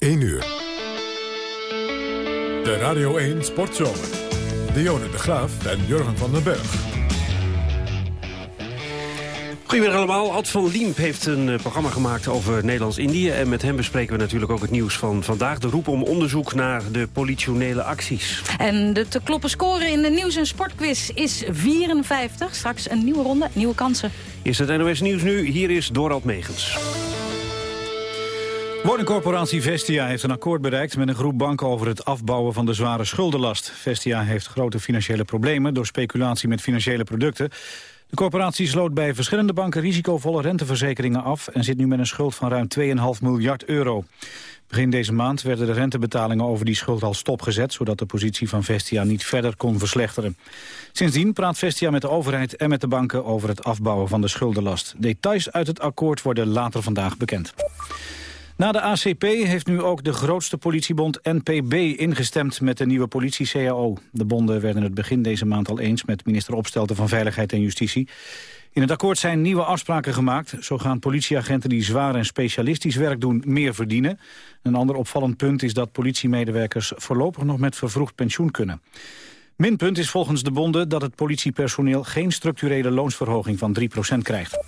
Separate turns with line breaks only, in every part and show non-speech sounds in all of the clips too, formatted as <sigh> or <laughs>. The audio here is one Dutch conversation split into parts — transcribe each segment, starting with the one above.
1 uur. De Radio 1 Sportzomer. Dionne de Graaf en Jurgen van den Berg.
Goedemiddag allemaal. Ad van Liemp heeft een eh, programma gemaakt over Nederlands-Indië. En met hem bespreken we natuurlijk ook het nieuws van vandaag. De roep om onderzoek naar de politionele acties.
En de te kloppen score in de nieuws- en sportquiz is 54. Straks een nieuwe ronde, nieuwe kansen.
Is het NOS Nieuws nu? Hier is Dorald Megens.
Woningcorporatie Vestia heeft een akkoord bereikt met een groep banken over het afbouwen van de zware schuldenlast. Vestia heeft grote financiële problemen door speculatie met financiële producten. De corporatie sloot bij verschillende banken risicovolle renteverzekeringen af en zit nu met een schuld van ruim 2,5 miljard euro. Begin deze maand werden de rentebetalingen over die schuld al stopgezet, zodat de positie van Vestia niet verder kon verslechteren. Sindsdien praat Vestia met de overheid en met de banken over het afbouwen van de schuldenlast. Details uit het akkoord worden later vandaag bekend. Na de ACP heeft nu ook de grootste politiebond NPB ingestemd met de nieuwe politie-CAO. De bonden werden het begin deze maand al eens met minister Opstelten van Veiligheid en Justitie. In het akkoord zijn nieuwe afspraken gemaakt. Zo gaan politieagenten die zwaar en specialistisch werk doen meer verdienen. Een ander opvallend punt is dat politiemedewerkers voorlopig nog met vervroegd pensioen kunnen. Minpunt is volgens de bonden dat het politiepersoneel geen structurele loonsverhoging van 3% krijgt.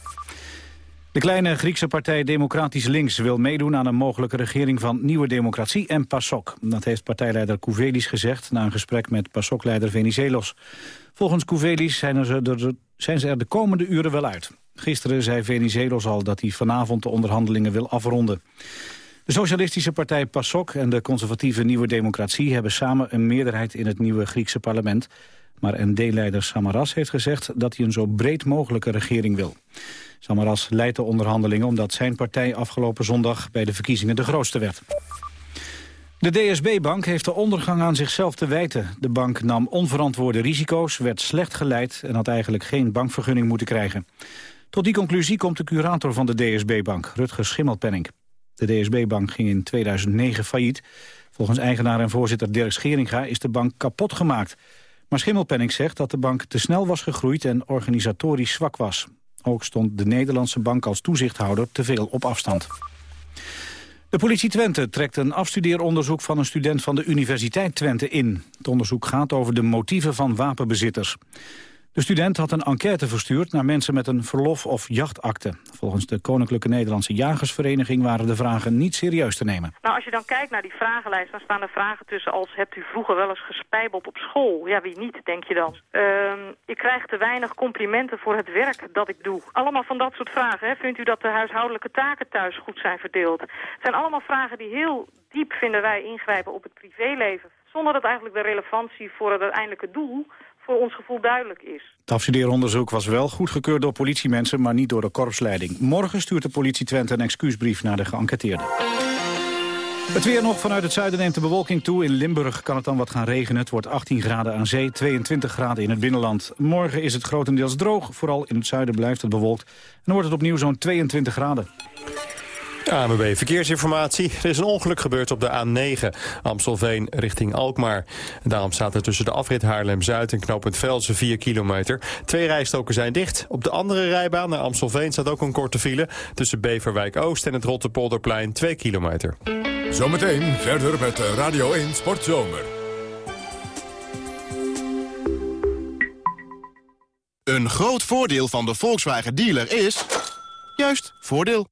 De kleine Griekse partij Democratisch Links wil meedoen aan een mogelijke regering van Nieuwe Democratie en PASOK. Dat heeft partijleider Kouvelis gezegd na een gesprek met PASOK-leider Venizelos. Volgens Kouvelis zijn, er, zijn ze er de komende uren wel uit. Gisteren zei Venizelos al dat hij vanavond de onderhandelingen wil afronden. De socialistische partij PASOK en de conservatieve Nieuwe Democratie hebben samen een meerderheid in het nieuwe Griekse parlement. Maar ND-leider Samaras heeft gezegd dat hij een zo breed mogelijke regering wil. Samaras leidt de onderhandelingen omdat zijn partij afgelopen zondag bij de verkiezingen de grootste werd. De DSB-bank heeft de ondergang aan zichzelf te wijten. De bank nam onverantwoorde risico's, werd slecht geleid... en had eigenlijk geen bankvergunning moeten krijgen. Tot die conclusie komt de curator van de DSB-bank, Rutger Schimmelpenning. De DSB-bank ging in 2009 failliet. Volgens eigenaar en voorzitter Dirk Scheringa is de bank kapot gemaakt. Maar Schimmelpenning zegt dat de bank te snel was gegroeid en organisatorisch zwak was. Ook stond de Nederlandse bank als toezichthouder te veel op afstand. De politie Twente trekt een afstudeeronderzoek van een student van de Universiteit Twente in. Het onderzoek gaat over de motieven van wapenbezitters. De student had een enquête verstuurd naar mensen met een verlof- of jachtakte. Volgens de Koninklijke Nederlandse Jagersvereniging waren de vragen niet serieus te nemen.
Nou, als je dan kijkt naar die vragenlijst, dan staan er vragen tussen als... hebt u vroeger wel eens gespijbeld op school? Ja, wie niet, denk je dan? Uh, ik krijg te weinig complimenten voor het werk dat ik doe. Allemaal van dat soort vragen. Hè? Vindt u dat de huishoudelijke taken thuis goed zijn verdeeld? Het zijn allemaal vragen die heel diep, vinden wij, ingrijpen op het privéleven zonder dat eigenlijk de relevantie voor het uiteindelijke doel voor ons gevoel duidelijk is.
Het afstudeeronderzoek was wel goedgekeurd door politiemensen, maar niet door de korpsleiding. Morgen stuurt de politie Twente een excuusbrief naar de geënquêteerden. Het weer nog vanuit het zuiden neemt de bewolking toe. In Limburg kan het dan wat gaan regenen. Het wordt 18 graden aan zee, 22 graden in het binnenland. Morgen is het grotendeels droog. Vooral in het zuiden blijft het bewolkt. En dan wordt het opnieuw zo'n 22 graden.
AMB Verkeersinformatie. Er is een ongeluk gebeurd op de A9 Amstelveen richting Alkmaar. Daarom staat er tussen de afrit Haarlem-Zuid en knooppunt Velsen 4 kilometer. Twee rijstoken zijn dicht. Op de andere rijbaan naar Amstelveen staat ook een korte file... tussen Beverwijk-Oost en het Rotterpolderplein 2 kilometer.
Zometeen verder met Radio 1 Sportzomer.
Een groot voordeel van de Volkswagen dealer is... juist, voordeel.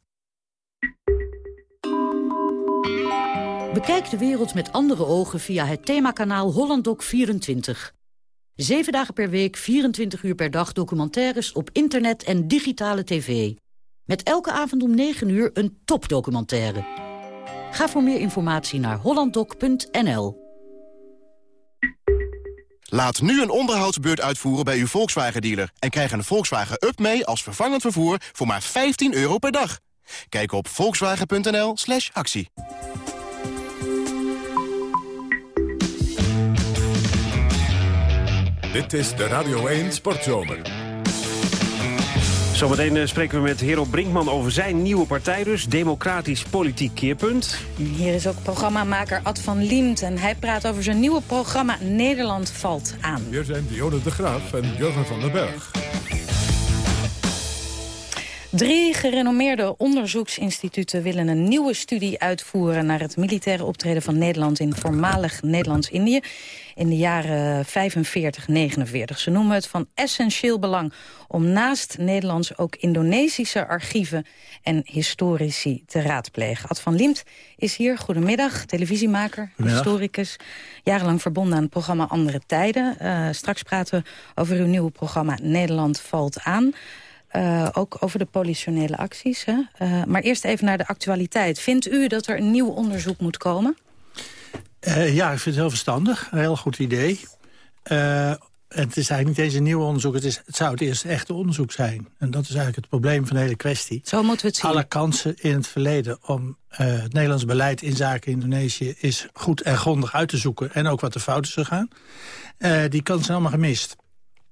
Bekijk de wereld met andere ogen via het themakanaal HollandDoc24. Zeven dagen per week, 24 uur per dag documentaires op internet en digitale tv. Met elke avond om 9 uur een topdocumentaire. Ga voor meer informatie naar hollanddoc.nl.
Laat nu een onderhoudsbeurt uitvoeren bij uw Volkswagen-dealer... en krijg een Volkswagen Up mee als vervangend vervoer voor maar 15 euro per dag. Kijk op volkswagen.nl actie.
Dit is de Radio 1 Sportzomer.
Zometeen eh, spreken we met Hero Brinkman over zijn nieuwe partij dus. Democratisch Politiek Keerpunt.
Hier is ook programmamaker Ad van Liemt. En hij praat over zijn nieuwe programma Nederland valt aan.
Hier zijn Dionne de Graaf en Jurgen van den Berg.
Drie gerenommeerde onderzoeksinstituten willen een nieuwe studie uitvoeren... naar het militaire optreden van Nederland in voormalig Nederlands-Indië... in de jaren 45-49. Ze noemen het van essentieel belang om naast Nederlands... ook Indonesische archieven en historici te raadplegen. Ad van Liemt is hier. Goedemiddag, televisiemaker, historicus. Jarenlang verbonden aan het programma Andere Tijden. Uh, straks praten we over uw nieuwe programma Nederland valt aan... Uh, ook over de politionele acties. Hè? Uh, maar eerst even naar de actualiteit. Vindt u dat er een nieuw onderzoek moet komen?
Uh, ja, ik vind het heel verstandig. Een heel goed idee. het is eigenlijk niet eens een nieuw onderzoek. Het, is, het zou het eerste echte onderzoek zijn. En dat is eigenlijk het probleem van de hele kwestie.
Zo moeten we het zien.
Alle kansen in het verleden om het Nederlands beleid in zaken Indonesië... is goed en grondig uit te zoeken. En ook wat de fout is gegaan. die kansen zijn allemaal gemist.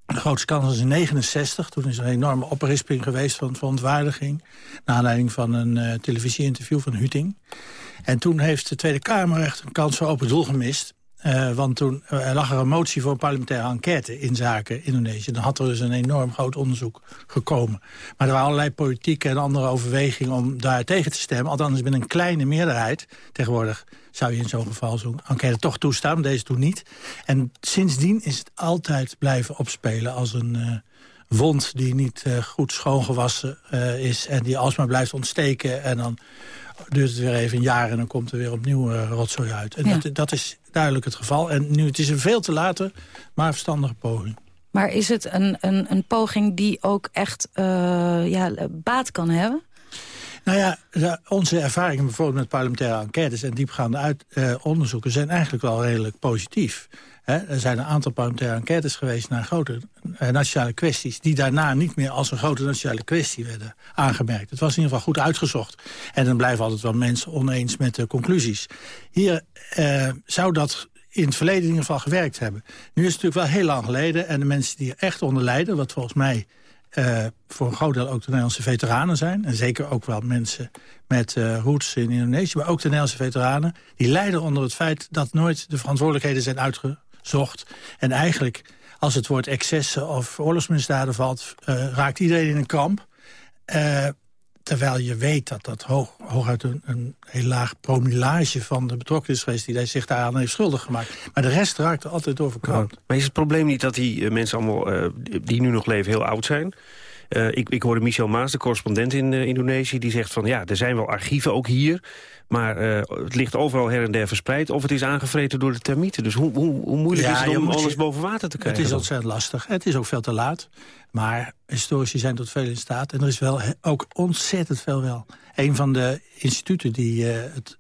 De grootste kans was in 69. Toen is er een enorme oprisping geweest van verontwaardiging. Naar aanleiding van een uh, televisieinterview van Huting. En toen heeft de Tweede Kamer echt een kans voor open doel gemist. Uh, want toen uh, lag er een motie voor een parlementaire enquête in zaken Indonesië. Dan had er dus een enorm groot onderzoek gekomen. Maar er waren allerlei politieke en andere overwegingen om daar tegen te stemmen. Althans met een kleine meerderheid. Tegenwoordig zou je in zo'n geval zo'n enquête toch toestaan, deze toen niet. En sindsdien is het altijd blijven opspelen als een uh, wond die niet goed schoongewassen is... en die alsmaar blijft ontsteken en dan duurt het weer even een jaar... en dan komt er weer opnieuw rotzooi uit. En ja. dat, dat, is duidelijk het geval. En nu, het is een veel te late, maar verstandige poging.
Maar is het een, een, een poging die ook echt ja, baat kan hebben?
Nou ja, onze ervaringen bijvoorbeeld met parlementaire enquêtes... en diepgaande uit, uh, onderzoeken zijn eigenlijk wel redelijk positief. Er zijn een aantal parlementaire enquêtes geweest naar grote uh, nationale kwesties... die daarna niet meer als een grote nationale kwestie werden aangemerkt. Het was in ieder geval goed uitgezocht. En dan blijven altijd wel mensen oneens met de conclusies. Hier uh, zou dat in het verleden in ieder geval gewerkt hebben. Nu is het natuurlijk wel heel lang geleden... en de mensen die er echt onder lijden, wat volgens mij uh, voor een groot deel ook de Nederlandse veteranen zijn. En zeker ook wel mensen met uh, roots in Indonesië. Maar ook de Nederlandse veteranen. Die lijden onder het feit dat nooit de verantwoordelijkheden zijn uitgezocht. En eigenlijk, als het woord excessen of oorlogsmisdaden valt... Uh, raakt iedereen in een kamp. Terwijl je weet dat dat hoog, hooguit een, een heel laag promillage van de betrokkenen is geweest... die zich daaraan heeft schuldig gemaakt. Maar de rest raakt er altijd overkant.
Maar is het probleem niet dat die uh, mensen allemaal die nu nog leven heel oud zijn? Uh, ik, ik hoorde Michel Maas, de correspondent in Indonesië... die zegt van ja, er zijn wel archieven, ook hier... Maar het ligt overal her en der verspreid. Of het is aangevreten door de termieten. Dus hoe, hoe, hoe moeilijk ja, is het om alles boven water te krijgen?
Het is ontzettend lastig. Het is ook veel te laat. Maar historici zijn tot veel in staat. En er is wel ook ontzettend veel wel. Een van de instituten die het,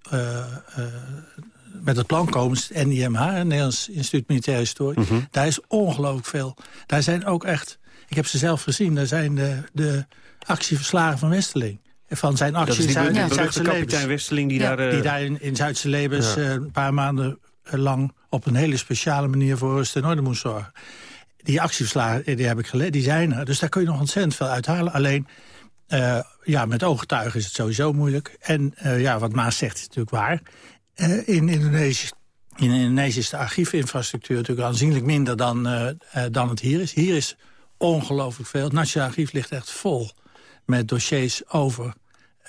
met het plan komen... is het NIMH, het Nederlands Instituut Militaire Historie. Mm -hmm. Daar is ongelooflijk veel. Daar zijn ook echt... Ik heb ze zelf gezien. Daar zijn de, de actieverslagen van Westerling van zijn acties in Zuid. Zuidse
kapitein Westerling die
ja.
daar... Uh...
Die daar in, in Zuidse Lebens ja. uh, een paar maanden lang... op een hele speciale manier voor rust en orde moest zorgen. Die actieverslagen die heb ik gelezen, die zijn er. Dus daar kun je nog ontzettend veel uithalen. Alleen, uh, ja, met ooggetuigen is het sowieso moeilijk. En ja, wat Maas zegt is natuurlijk waar. in Indonesië in Indonesië is de archiefinfrastructuur natuurlijk aanzienlijk minder dan, dan het hier is. Hier is ongelooflijk veel. Het Nationaal Archief ligt echt vol met dossiers over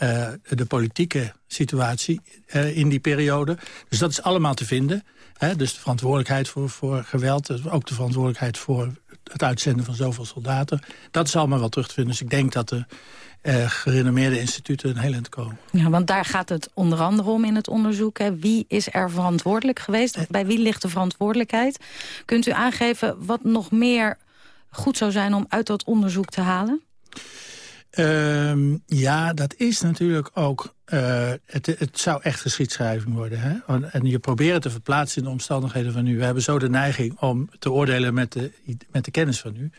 uh, de politieke situatie uh, in die periode. Dus dat is allemaal te vinden. Hè? Dus de verantwoordelijkheid voor, voor geweld. Ook de verantwoordelijkheid voor het uitzenden van zoveel soldaten. Dat is allemaal wel terug te vinden. Dus ik denk dat de uh, gerenommeerde instituten een heel eind komen.
Ja, want daar gaat het onder andere om in het onderzoek. Hè. Wie is er verantwoordelijk geweest? Bij wie ligt de verantwoordelijkheid? Kunt u aangeven wat nog meer goed zou zijn om uit dat onderzoek te halen?
Um, ja, dat is natuurlijk ook... Uh, het, het zou echt geschiedschrijving worden. Hè? En je proberen te verplaatsen in de omstandigheden van nu. We hebben zo de neiging om te oordelen met de, met de kennis van nu.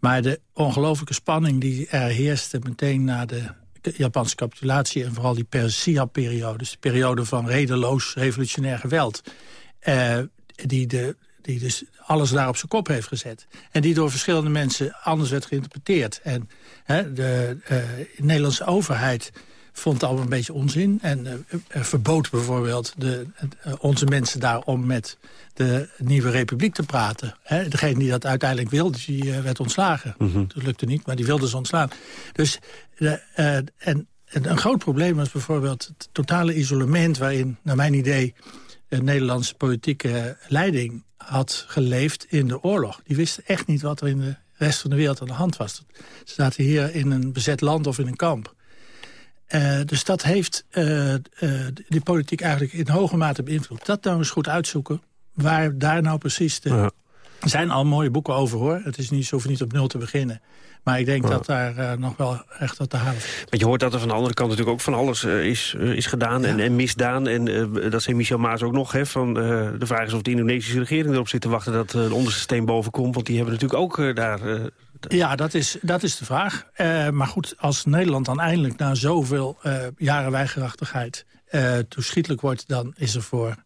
Maar de ongelooflijke spanning die er heerste meteen na de Japanse capitulatie... en vooral die Persia-periode, dus de periode van redeloos revolutionair geweld... Uh, die de, die dus alles daar op zijn kop heeft gezet. En die door verschillende mensen anders werd geïnterpreteerd. En hè, de Nederlandse overheid vond het al een beetje onzin. En uh, verbood bijvoorbeeld de, uh, onze mensen daarom met de nieuwe republiek te praten. Hè? Degene die dat uiteindelijk wilde, die werd ontslagen. Mm Dat lukte niet, maar die wilde ze ontslaan. Dus en, en een groot probleem was bijvoorbeeld het totale isolement... waarin, naar mijn idee, de Nederlandse politieke leiding had geleefd in de oorlog. Die wisten echt niet wat er in de rest van de wereld aan de hand was. Ze zaten hier in een bezet land of in een kamp. Uh, dus dat heeft uh, uh, die politiek eigenlijk in hoge mate beïnvloed. Dat nou eens goed uitzoeken, waar daar nou precies de... Ja. Er zijn al mooie boeken over, hoor. Het is niet, zo niet op nul te beginnen. Maar ik denk ja. dat daar nog wel echt wat te halen is.
Want je hoort dat er van de andere kant natuurlijk ook van alles is, is gedaan ja. en, en, misdaan. En dat zei Michel Maas ook nog. Hè, van, de vraag is of de Indonesische regering erop zit te wachten... dat de onderste steen boven komt. Want die hebben natuurlijk ook daar
ja, dat is, dat is de vraag. Uh, maar goed, als Nederland dan eindelijk na zoveel uh, jaren weigerachtigheid uh, toeschietelijk wordt... dan is er voor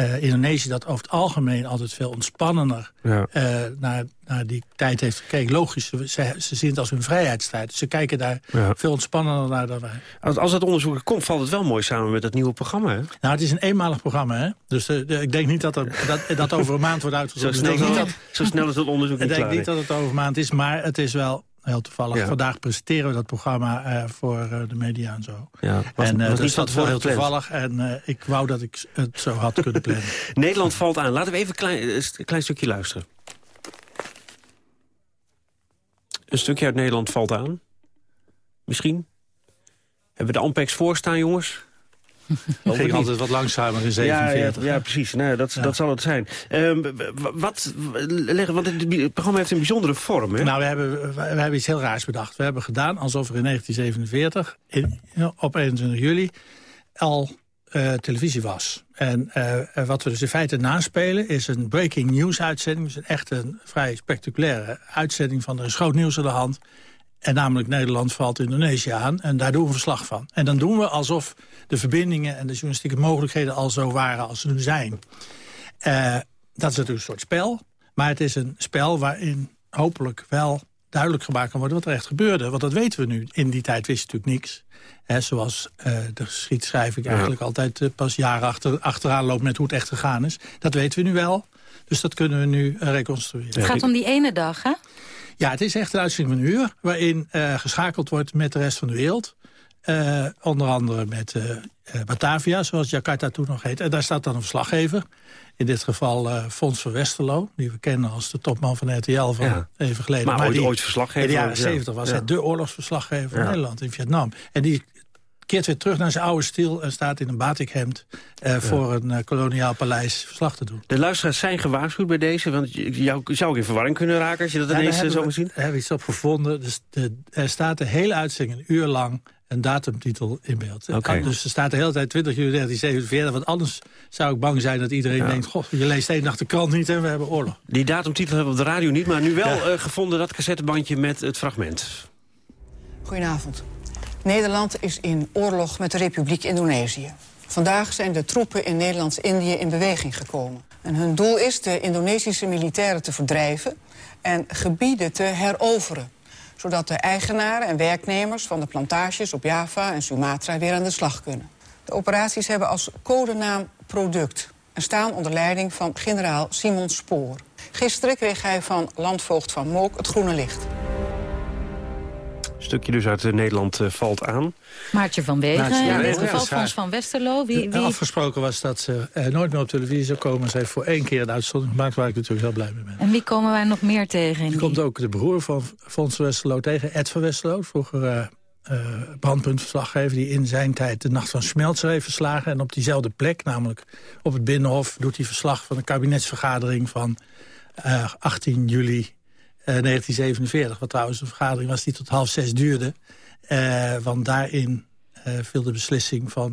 uh, Indonesië dat over het algemeen altijd veel ontspannender ja. uh, naar, naar die tijd heeft gekeken. Logisch, ze, ze zien het als hun vrijheidstijd. Ze kijken daar ja. veel ontspannender naar dan wij.
Als, als dat onderzoek komt, valt het wel mooi samen met het nieuwe programma, hè?
Nou, het is een eenmalig programma, hè? Dus uh, de, ik denk niet dat, er, dat dat over een maand wordt uitgezonden.
zo, snel, dat, zo snel is het onderzoek <laughs>
Ik denk niet dat het over een maand is, maar het is wel heel toevallig. Ja. Vandaag presenteren we dat programma uh, voor uh, de media en zo.
Ja, was,
en uh,
was
dus dat heel toevallig. En ik wou dat ik het zo had kunnen plannen. <laughs>
Nederland valt aan. Laten we even een klein, een klein stukje luisteren. Een stukje uit Nederland valt aan. Misschien. Hebben we de Ampex voorstaan, jongens?
Het ging altijd wat langzamer in 47.
Ja, ja, ja precies. Nee, dat, ja. dat zal het zijn. Um, wat, leggen, want het programma heeft een bijzondere vorm. Hè?
Nou, we hebben, we hebben iets heel raars bedacht. We hebben gedaan alsof er in 1947, in, op 21 juli, al uh, televisie was. En uh, wat we dus in feite naspelen is een breaking news uitzending. Dus een echt een vrij spectaculaire uitzending van er is groot nieuws aan de hand. En namelijk Nederland valt Indonesië aan. En daar doen we verslag van. En dan doen we alsof de verbindingen en de journalistieke mogelijkheden al zo waren als ze nu zijn. Uh, dat is natuurlijk een soort spel. Maar het is een spel waarin hopelijk wel duidelijk gemaakt kan worden wat er echt gebeurde. Want dat weten we nu. In die tijd wist je natuurlijk niks. He, zoals uh, de geschiedschrijving eigenlijk ja. altijd uh, pas jaren achter, achteraan loopt met hoe het echt gegaan is. Dat weten we nu wel. Dus dat kunnen we nu reconstrueren.
Het gaat om die ene dag, hè?
Ja, het is echt een uitzending van een uur... waarin uh, geschakeld wordt met de rest van de wereld. Uh, onder andere met uh, Batavia, zoals Jakarta toen nog heet. En daar staat dan een verslaggever. In dit geval Fons van Westerlo, die we kennen als de topman van RTL van ja. even geleden.
Maar, maar ooit, die, ooit verslaggever.
In de jaren zeventig ja. was hij de oorlogsverslaggever van Nederland in Vietnam. En die keert weer terug naar zijn oude stil... en staat in een batikhemd uh, ja. voor een uh, koloniaal paleis verslag te doen.
De luisteraars zijn gewaarschuwd bij deze... want jou zou ook in verwarring kunnen raken als je dat ja, ineens zo moet zien?
Daar hebben we iets op gevonden. Dus de, er staat de hele uitzending een uur lang een datumtitel in beeld.
Okay.
Dus er staat de hele tijd 20 juli 1947. Want anders zou ik bang zijn dat iedereen ja. denkt... Goh, je leest één nacht de krant niet en we hebben oorlog.
Die datumtitel hebben we op de radio niet... maar nu wel ja. uh, gevonden dat cassettebandje met het fragment.
Goedenavond. Nederland is in oorlog met de Republiek Indonesië. Vandaag zijn de troepen in Nederlands-Indië in beweging gekomen. En hun doel is de Indonesische militairen te verdrijven... en gebieden te heroveren zodat de eigenaren en werknemers van de plantages op Java en Sumatra weer aan de slag kunnen. De operaties hebben als codenaam Product en staan onder leiding van generaal Simon Spoor. Gisteren kreeg hij van landvoogd van Mook het groene licht
stukje dus uit Nederland uh, valt aan.
Maartje van Wegen, Maartje, ja, in dit geval van Westerlo. Wie, wie...
Afgesproken was dat ze uh, nooit meer op televisie zou komen. Ze heeft voor één keer een uitzondering gemaakt waar ik natuurlijk heel blij mee ben.
En wie komen wij nog meer tegen?
Er die... komt ook de broer van Fons van Westerlo tegen, Ed van Westerlo. Vroeger uh, brandpuntverslaggever die in zijn tijd de Nacht van Smeltzer heeft verslagen. En op diezelfde plek, namelijk op het Binnenhof, doet hij verslag van de kabinetsvergadering van 18 juli 1947. Wat trouwens een vergadering was die tot half zes duurde. Uh, want daarin uh, viel de beslissing van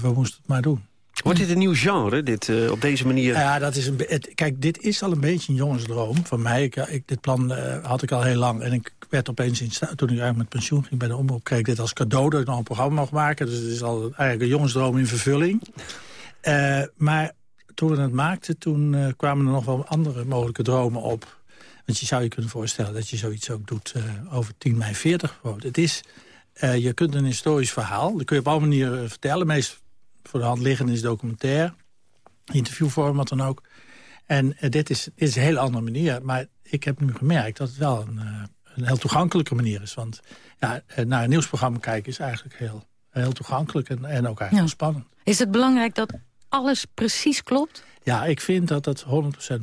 we moesten het maar doen.
Wordt dit een nieuw genre, dit, op deze manier?
Ja, dat is een, het, kijk, dit is al een beetje een jongensdroom van mij. Ik, ik, dit plan had ik al heel lang. En ik werd opeens, in, toen ik eigenlijk met pensioen ging bij de omroep... kreeg ik dit als cadeau dat ik nog een programma mag maken. Dus het is al eigenlijk een jongensdroom in vervulling. maar toen we het maakten, toen kwamen er nog wel andere mogelijke dromen op. Want je zou je kunnen voorstellen dat je zoiets ook doet over 10 mei 40 bijvoorbeeld. Het is, je kunt een historisch verhaal, dat kun je op alle manieren vertellen. Meest voor de hand liggende is documentaire, interviewvorm, wat dan ook. En dit, is, dit is een hele andere manier. Maar ik heb nu gemerkt dat het wel een, een heel toegankelijke manier is. Want ja, naar een nieuwsprogramma kijken is eigenlijk heel, heel toegankelijk en, en ook eigenlijk ja. spannend.
Is het belangrijk dat alles precies klopt?
Ja, ik vind dat dat 100%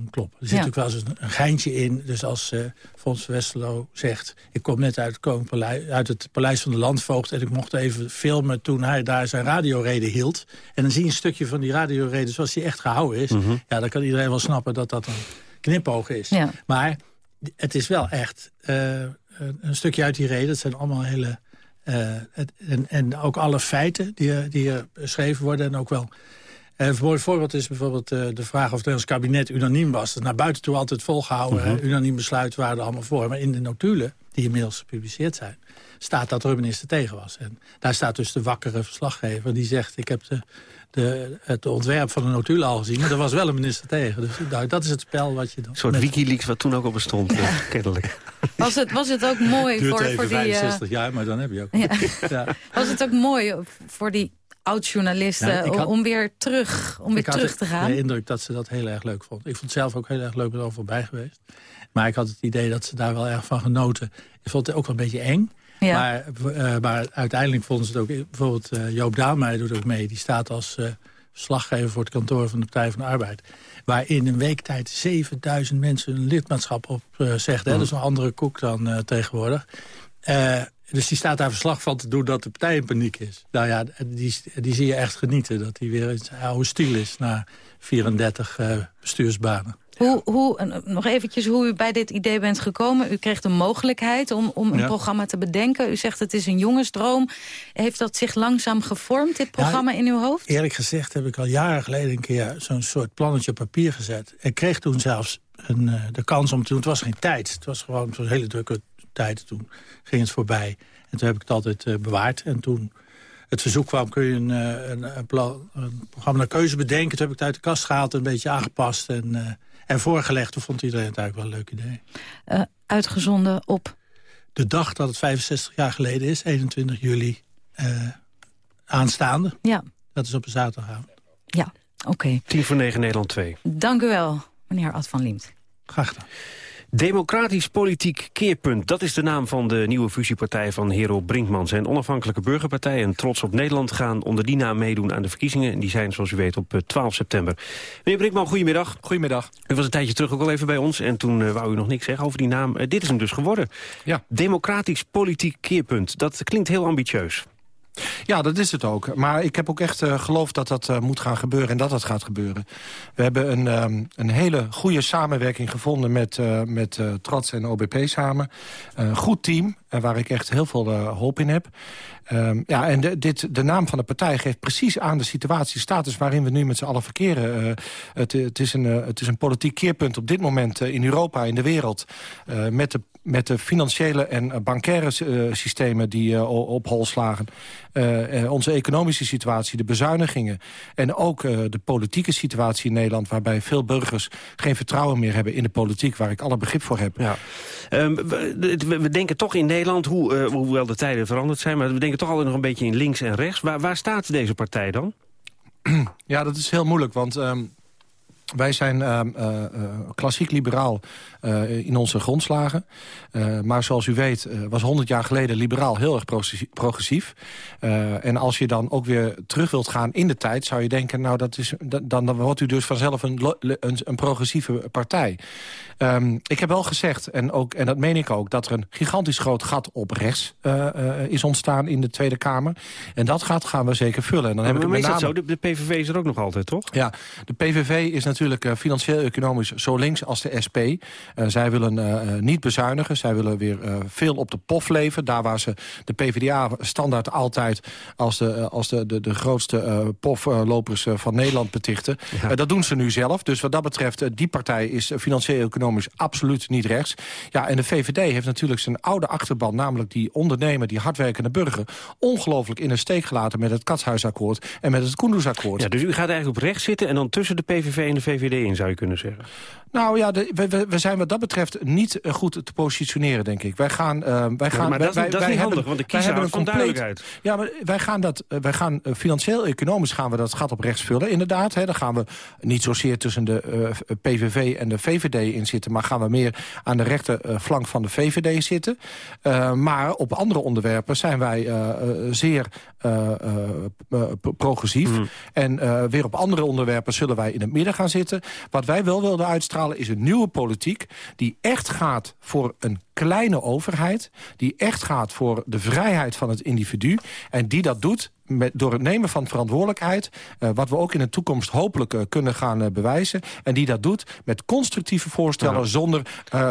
klopt. Er zit ook wel eens een, een, geintje in. Dus als uh, Fons Westerlo zegt... ik kom net uit het, uit het Paleis van de Landvoogd... en ik mocht even filmen toen hij daar zijn radioreden hield. En dan zie je een stukje van die radioreden zoals die echt gehouden is. Mhm. Ja, dan kan iedereen wel snappen dat dat een knipoog is. Ja. Maar het is wel echt uh, een stukje uit die reden. Het zijn allemaal hele... Uh, het, en, en ook alle feiten die, die er beschreven worden en ook wel een mooi voorbeeld is bijvoorbeeld uh, de vraag of het ons kabinet unaniem was. Dat naar buiten toe altijd volgehouden. Uh Unaniem besluit waren er allemaal voor. Maar in de notulen, die inmiddels gepubliceerd zijn... staat dat Ruben er tegen was. En daar staat dus de wakkere verslaggever die zegt... ik heb de, de, het ontwerp van de notulen al gezien. Maar er was wel een minister tegen. Dus nou, dat is het spel wat je dan...
Een soort Wikileaks wat toen ook al bestond, ja. uh, kennelijk.
Was het, was het ook mooi
voor,
voor die...
65 jaar, maar dan heb je ook... Ja.
Ja. Was het ook mooi voor die oud-journalisten om weer terug, om weer terug te gaan?
Ik had de indruk dat ze dat heel erg leuk vond. Ik vond het zelf ook heel erg leuk ben er voorbij geweest. Maar ik had het idee dat ze daar wel erg van genoten. Ik vond het ook wel een beetje eng. Maar, uh, maar uiteindelijk vonden ze het ook... Bijvoorbeeld uh, Joop Daalmeijer doet ook mee. Die staat als uh, slaggever voor het kantoor van de Partij van de Arbeid. Waar in een week tijd 7000 mensen hun lidmaatschap op zegt. Hè? Mm. Dat is een andere koek dan tegenwoordig. Dus die staat daar verslag van te doen dat de partij in paniek is. Nou ja, die, die zie je echt genieten. Dat hij weer in zijn oude stiel is na 34 uh, bestuursbanen.
Hoe, hoe, nog eventjes hoe u bij dit idee bent gekomen. U kreeg de mogelijkheid om, om een programma te bedenken. U zegt het is een jongensdroom. Heeft dat zich langzaam gevormd, dit programma in uw hoofd?
Eerlijk gezegd heb ik al jaren geleden een keer zo'n soort plannetje op papier gezet. Ik kreeg toen zelfs een, uh, de kans om te doen. Het was geen tijd. Het was gewoon een hele drukke tijd. Toen ging het voorbij. En toen heb ik het altijd uh, bewaard. En toen het verzoek kwam, kun je een, uh, een, een, plan, een, programma naar keuze bedenken. Toen heb ik het uit de kast gehaald, een beetje aangepast en, uh, en voorgelegd. Toen vond iedereen het eigenlijk wel een leuk
idee. uitgezonden op?
De dag dat het 65 jaar geleden is, 21 juli aanstaande.
Ja.
Dat is op een zaterdagavond.
Ja, oké. Okay.
10 voor 9 Nederland 2.
Dank u wel, meneer Ad van Liemt.
Graag gedaan.
Democratisch Politiek Keerpunt, dat is de naam van de nieuwe fusiepartij van Hero Brinkman. Zijn onafhankelijke burgerpartij en Trots op Nederland gaan onder die naam meedoen aan de verkiezingen. Die zijn, zoals u weet, op 12 eh, september. Meneer Brinkman, goedemiddag.
Goedemiddag.
U was een tijdje terug ook al even bij ons en toen uh, wou u nog niks zeggen over die naam. Uh, dit is hem dus geworden.
Ja.
Democratisch Politiek Keerpunt, dat klinkt heel ambitieus.
Ja, dat is het ook. Maar ik heb ook echt uh, geloofd dat dat uh, moet gaan gebeuren en dat dat gaat gebeuren. We hebben een, um, een hele goede samenwerking gevonden met, uh, met Trots en OBP samen. Een goed team, waar ik echt heel veel hoop in heb. Um, ja, en de, dit, de naam van de partij geeft precies aan de situatie, status waarin we nu met z'n allen verkeren. Het, het, is een, het is een politiek keerpunt op dit moment in Europa, in de wereld. met, de, met de financiële en bankaire systemen die op hol slagen. onze economische situatie, de bezuinigingen. En ook de politieke situatie in Nederland... waarbij veel burgers geen vertrouwen meer hebben in de politiek... waar ik alle begrip voor heb.
Ja. Um, we, we, denken toch in Nederland, hoe, hoewel de tijden veranderd zijn... maar we denken toch altijd nog een beetje in links en rechts. Waar, waar staat deze partij dan? <clears throat>
Ja, dat is heel moeilijk, want... Um, wij zijn uh, uh, klassiek liberaal uh, in onze grondslagen. maar zoals u weet was 100 jaar geleden liberaal heel erg progressief. en als je dan ook weer terug wilt gaan in de tijd... zou je denken, nou, dat is, dan, dan wordt u dus vanzelf een, een, een progressieve partij. Um, ik heb wel gezegd, en, ook, en dat meen ik ook... dat er een gigantisch groot gat op rechts is ontstaan in de Tweede Kamer. En dat gat gaan we zeker vullen. En dan
maar
heb ik
met name... zo? De, de PVV is er ook nog altijd, toch?
Ja, de PVV is natuurlijk natuurlijk uh, financieel-economisch zo links als de SP. Uh, zij willen uh, niet bezuinigen. Zij willen weer veel op de pof leven. Daar waar ze de PvdA standaard altijd als de, als de, de, de grootste poflopers van Nederland betichten. Ja. dat doen ze nu zelf. Dus wat dat betreft, die partij is financieel-economisch absoluut niet rechts. Ja, en de VVD heeft natuurlijk zijn oude achterban... namelijk die ondernemer, die hardwerkende burger... ongelooflijk in de steek gelaten met het Katshuisakkoord... en met het Kunduzakkoord.
Ja, dus u gaat eigenlijk op rechts zitten... en dan tussen de PVV en de VVD in, zou je kunnen zeggen?
Nou ja, de, we, we, zijn wat dat betreft niet eh, goed te positioneren, denk ik. Wij gaan... Uh, wij gaan
maar dat,
wij,
dat
wij,
is niet
hebben,
handig, want de kiezer
hebben
van duidelijkheid.
Ja, maar wij gaan, dat, uh, wij gaan financieel-economisch gaan we dat gat op rechts vullen, inderdaad. Hè, dan gaan we niet zozeer tussen de uh, PVV en de VVD in zitten... maar gaan we meer aan de rechterflank van de VVD zitten. maar op andere onderwerpen zijn wij zeer progressief. Mm. En weer op andere onderwerpen zullen wij in het midden gaan zitten. Wat wij wel wilden uitstralen is een nieuwe politiek... die echt gaat voor een kleine overheid... die echt gaat voor de vrijheid van het individu... en die dat doet met, door het nemen van verantwoordelijkheid... Uh, wat we ook in de toekomst hopelijk uh, kunnen gaan uh, bewijzen... en die dat doet met constructieve voorstellen... Ja. zonder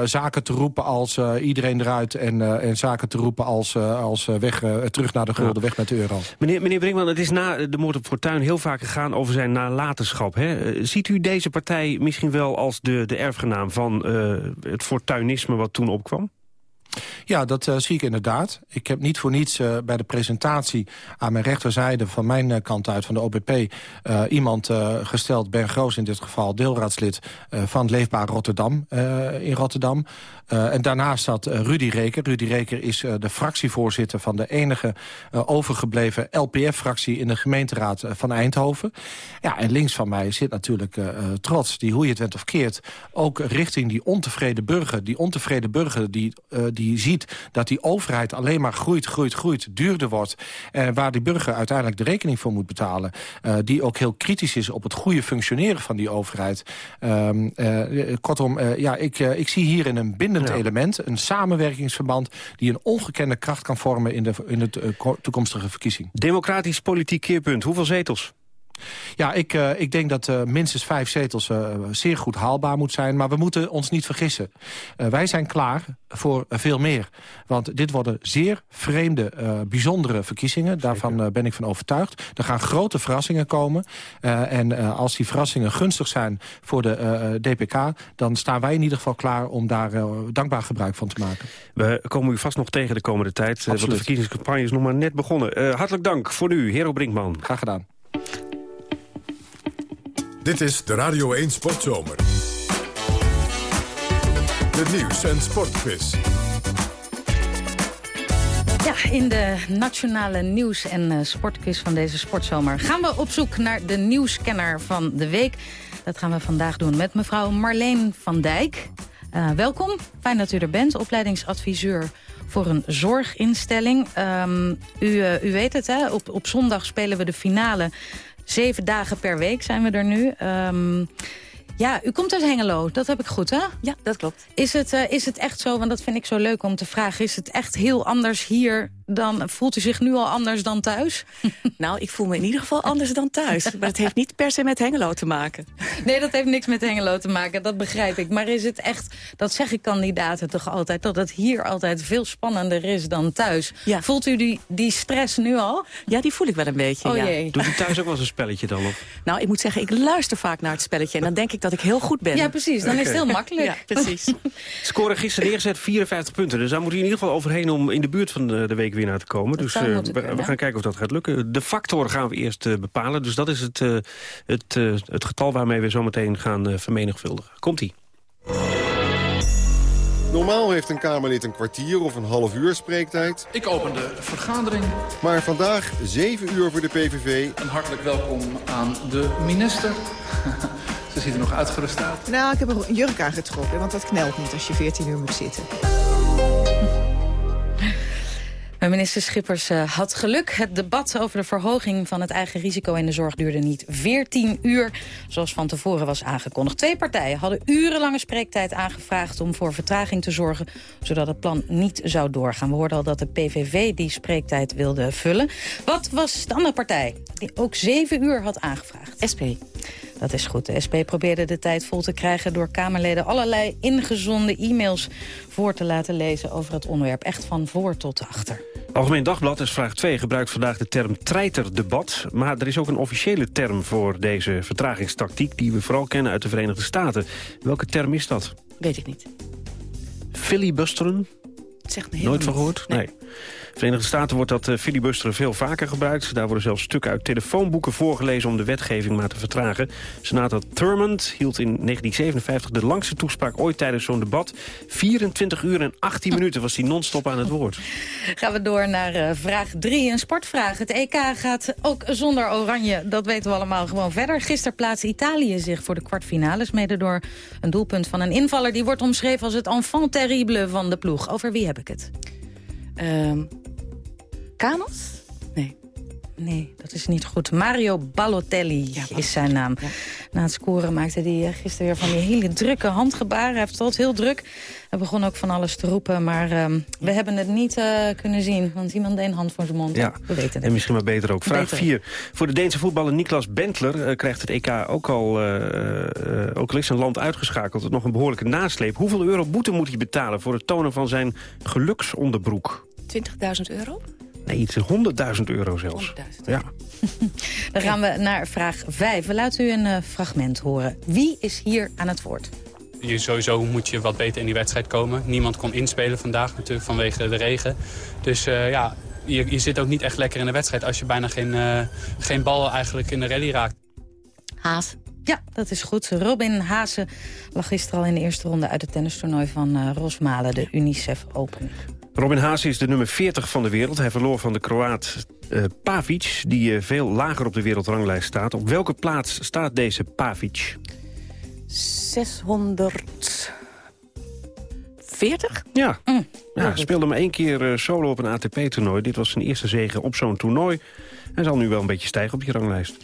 zaken te roepen als iedereen eruit... en, en zaken te roepen als, als weg, terug naar de gulden, ja. weg met de euro.
Meneer, meneer Brinkman, het is na de moord op Fortuin heel vaak gegaan... over zijn nalatenschap. Hè? Ziet u deze partij misschien wel als de, de erfgenaam van het Fortuinisme... wat toen opkwam?
Ja, dat uh, zie ik inderdaad. Ik heb niet voor niets uh, bij de presentatie aan mijn rechterzijde... van mijn uh, kant uit, van de OPP, iemand gesteld... Ben Groos in dit geval, deelraadslid van Leefbaar Rotterdam in Rotterdam. en daarnaast zat Rudy Reker. Rudy Reker is de fractievoorzitter van de enige overgebleven LPF-fractie... in de gemeenteraad van Eindhoven. Ja, en links van mij zit natuurlijk Trots, die hoe je het went of keert... ook richting die ontevreden burger. Die ontevreden burger die... die die ziet dat die overheid alleen maar groeit, groeit, groeit, duurder wordt... Uh, waar die burger uiteindelijk de rekening voor moet betalen... Uh, die ook heel kritisch is op het goede functioneren van die overheid. Um, uh, kortom, ja, ik, ik zie hierin een bindend ja. element, een samenwerkingsverband... die een ongekende kracht kan vormen in de, in de toekomstige verkiezing.
Democratisch politiek keerpunt, hoeveel zetels?
Ja, ik, uh, ik denk dat uh, minstens vijf zetels uh, zeer goed haalbaar moet zijn. Maar we moeten ons niet vergissen. wij zijn klaar voor veel meer. Want dit worden zeer vreemde, bijzondere verkiezingen. Daarvan ben ik van overtuigd. Er gaan grote verrassingen komen. en als die verrassingen gunstig zijn voor de DPK... dan staan wij in ieder geval klaar om daar dankbaar gebruik van te maken.
We komen u vast nog tegen de komende tijd. want de verkiezingscampagne is nog maar net begonnen. hartelijk dank voor nu, Hero Brinkman.
Graag gedaan.
Dit is de Radio 1 Sportzomer. De nieuws- en sportquiz.
Ja, in de nationale nieuws- en uh, sportquiz van deze sportzomer... gaan we op zoek naar de nieuwscanner van de week. Dat gaan we vandaag doen met mevrouw Marleen van Dijk. Uh, welkom, fijn dat u er bent, opleidingsadviseur voor een zorginstelling. Um, u, uh, u weet het, hè? Op, op zondag spelen we de finale Zeven dagen per week zijn we er nu. Um, ja, u komt uit Hengelo, dat heb ik goed, hè?
Ja, dat klopt.
Is het, uh, is het echt zo, want dat vind ik zo leuk om te vragen... is het echt heel anders hier dan... voelt u zich nu al anders dan thuis? <laughs>
Nou, ik voel me in ieder geval anders dan thuis. <laughs> Maar het heeft niet per se met Hengelo te maken.
Nee, dat heeft niks met Hengelo te maken, dat begrijp ik. Maar is het echt, dat zeggen kandidaten toch altijd... dat het hier altijd veel spannender is dan thuis?
Ja.
Voelt u die, die stress nu al?
Ja, die voel ik wel een beetje,
oh,
ja.
Jee.
Doet u thuis ook wel eens een spelletje dan? Of? <laughs>
Nou, ik moet zeggen, ik luister vaak naar het spelletje... en dan denk ik dat ik heel goed ben.
Ja, precies. Dan okay. is het heel makkelijk.
Ja, precies.
Scoren gisteren neergezet 54 punten. Dus daar moet u in ieder geval overheen om in de buurt van de, de week weer naar te komen. Dus uh, we, we, gaan kijken of dat gaat lukken. De factor gaan we eerst uh, bepalen. Dus dat is het, uh, het, het getal waarmee we zometeen gaan vermenigvuldigen. Komt-ie.
Normaal heeft een Kamerlid een kwartier of een half uur spreektijd.
Ik open de vergadering.
Maar vandaag 7 uur voor de PVV.
Een hartelijk welkom aan de minister. <laughs> Ze ziet er nog uitgerust uit.
Nou, ik heb een jurk aangetrokken, want dat knelt niet als je 14 uur moet zitten.
Minister Schippers uh, had geluk. Het debat over de verhoging van het eigen risico in de zorg duurde niet 14 uur, zoals van tevoren was aangekondigd. Twee partijen hadden urenlange spreektijd aangevraagd om voor vertraging te zorgen, zodat het plan niet zou doorgaan. We hoorden al dat de PVV die spreektijd wilde vullen. Wat was de andere partij die ook zeven uur had aangevraagd?
SP.
Dat is goed. De SP probeerde de tijd vol te krijgen door Kamerleden allerlei ingezonde e-mails voor te laten lezen over het onderwerp. Echt van voor tot achter.
Algemeen Dagblad is vraag 2 gebruikt vandaag de term treiterdebat. Maar er is ook een officiële term voor deze vertragingstactiek... die we vooral kennen uit de Verenigde Staten. Welke term is dat?
Weet ik niet.
Filibusteren?
Zegt me
Nooit van gehoord? nee. Verenigde Staten wordt dat uh, filibusteren veel vaker gebruikt. Daar worden zelfs stukken uit telefoonboeken voorgelezen om de wetgeving maar te vertragen. Senator Thurmond hield in 1957 de langste toespraak ooit tijdens zo'n debat. 24 uur en 18 <laughs> minuten was hij non-stop aan het woord.
Gaan we door naar uh, vraag 3, een sportvraag. Het EK gaat ook zonder oranje, dat weten we allemaal gewoon verder. Gisteren plaatste Italië zich voor de kwartfinales... mede door een doelpunt van een invaller. Die wordt omschreven als het enfant terrible van de ploeg. Over wie heb ik het?
Um, Canos? Nee.
Nee, dat is niet goed. Mario Balotelli ja, is zijn naam. Ja. Na het scoren maakte hij gisteren weer van die hele drukke handgebaren. Hij heeft het altijd heel druk. Hij begon ook van alles te roepen, maar um, we hebben het niet uh, kunnen zien. Want iemand deed een hand voor zijn mond.
Ja,
we weten het.
En misschien maar beter ook. Vraag 4. Voor de Deense voetballer Niklas Bentler uh, krijgt het EK ook al, uh, ook al is zijn land uitgeschakeld, nog een behoorlijke nasleep. Hoeveel euro boete moet hij betalen voor het tonen van zijn geluksonderbroek?
20.000 euro?
Nee, het is 100.000 euro zelfs.
100.000
ja. <laughs>
Dan gaan we naar vraag 5. We laten u een uh, fragment horen. Wie is hier aan het woord?
Je, sowieso moet je wat beter in die wedstrijd komen. Niemand kon inspelen vandaag natuurlijk vanwege de regen. Dus uh, ja, je, je, zit ook niet echt lekker in de wedstrijd... als je bijna geen, uh, geen bal eigenlijk in de rally raakt.
Haas. Ja, dat is goed. Robin Haase lag gisteren al in de eerste ronde uit het tennistoernooi van uh, Rosmalen, de UNICEF Open.
Robin Haase is de nummer 40 van de wereld. Hij verloor van de Kroaat uh, Pavic, die uh, veel lager op de wereldranglijst staat. Op welke plaats staat deze Pavic?
640?
Mm.
Ja, ja hij speelde maar één keer solo op een ATP-toernooi. Dit was zijn eerste zege op zo'n toernooi. Hij zal nu wel een beetje stijgen op die ranglijst.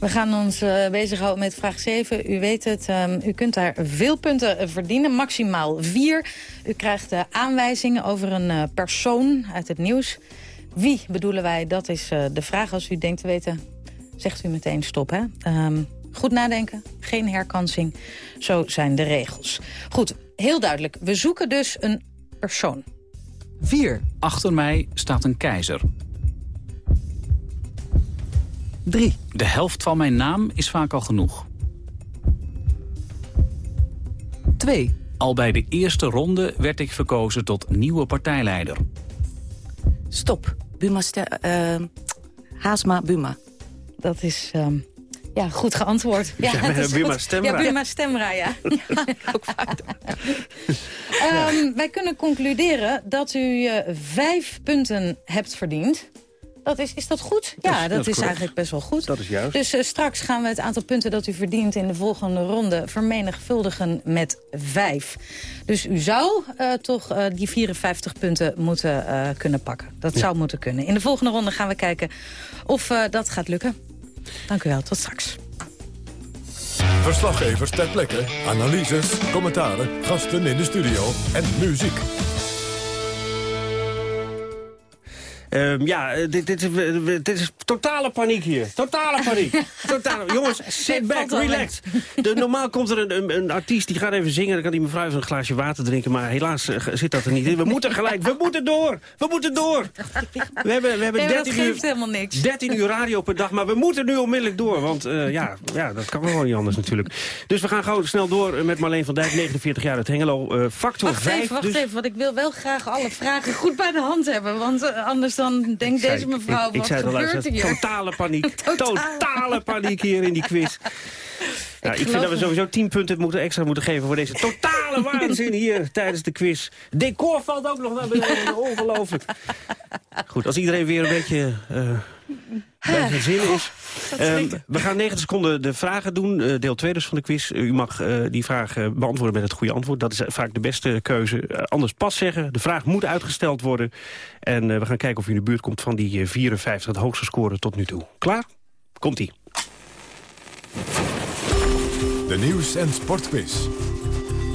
We gaan ons uh, bezighouden met vraag 7. U weet het, um, u kunt daar veel punten verdienen, maximaal vier. U krijgt uh, aanwijzingen over een uh, persoon uit het nieuws. Wie bedoelen wij, dat is de vraag. Als u denkt te weten, zegt u meteen stop. Hè? Um, goed nadenken, geen herkansing. Zo zijn de regels. Goed, heel duidelijk. We zoeken dus een persoon.
4. Achter mij staat een keizer.
3.
De helft van mijn naam is vaak al genoeg. 2. Al bij de eerste ronde werd ik verkozen tot nieuwe partijleider.
Stop. Buma uh, Haasma Buma.
Dat is... Um, ja, goed geantwoord.
Ja, ja <laughs>
dat is <laughs>
Buma
goed.
Stemra.
Ja, Buma Stemra, ja. <laughs> ja ook vaak. um, wij kunnen concluderen dat u uh, vijf punten hebt verdiend. Dat is, is dat goed? Ja, dat,
dat
is,
is
eigenlijk best wel goed.
Dat is juist.
Dus uh, straks gaan we het aantal punten dat u verdient in de volgende ronde vermenigvuldigen met vijf. Dus u zou uh, toch uh, die 54 punten moeten kunnen pakken. Dat ja. zou moeten kunnen. In de volgende ronde gaan we kijken of dat gaat lukken. Dank u wel, tot straks.
Verslaggevers ter plekke, analyses, commentaren, gasten in de studio en muziek.
Um, ja, dit, dit, dit, is totale paniek hier. Totale paniek. <laughs> Totale, jongens, sit back, relax. De, normaal komt er een, een, een, artiest die gaat even zingen. Dan kan die mevrouw even een glaasje water drinken. Maar helaas uh, zit dat er niet in. We moeten gelijk, we moeten door. We moeten door. We hebben, we hebben
nee,
13, uur,
helemaal niks.
13 uur radio per dag. Maar we moeten nu onmiddellijk door. Want uh, ja, ja, dat kan gewoon niet anders natuurlijk. Dus we gaan gewoon snel door met Marleen van Dijk. 49 jaar uit Hengelo. Uh, factor
wacht
5.
Even, wacht
dus...
even, want ik wil wel graag alle vragen goed bij de hand hebben. Want anders dan denkt
zei,
deze mevrouw,
ik, ik
wat
zei
gebeurt
al,
hier?
Totale paniek. <laughs>
Totale.
totale paniek hier in die <laughs> quiz. Ja, ik, ik vind dat we sowieso 10 punten moeten extra moeten geven... voor deze totale <laughs> waanzin hier tijdens de quiz. Decor valt ook nog naar beneden. Ongelooflijk. Goed, als iedereen weer een beetje... Uh, bij zijn zin is. Um, we gaan 90 seconden de vragen doen. Uh, deel 2 dus van de quiz. U mag uh, die vraag uh, beantwoorden met het goede antwoord. Dat is vaak de beste keuze. anders pas zeggen. De vraag moet uitgesteld worden. En we gaan kijken of u in de buurt komt van die 54. Het hoogste score tot nu toe. Klaar? Komt-ie.
De nieuws- en sportquiz.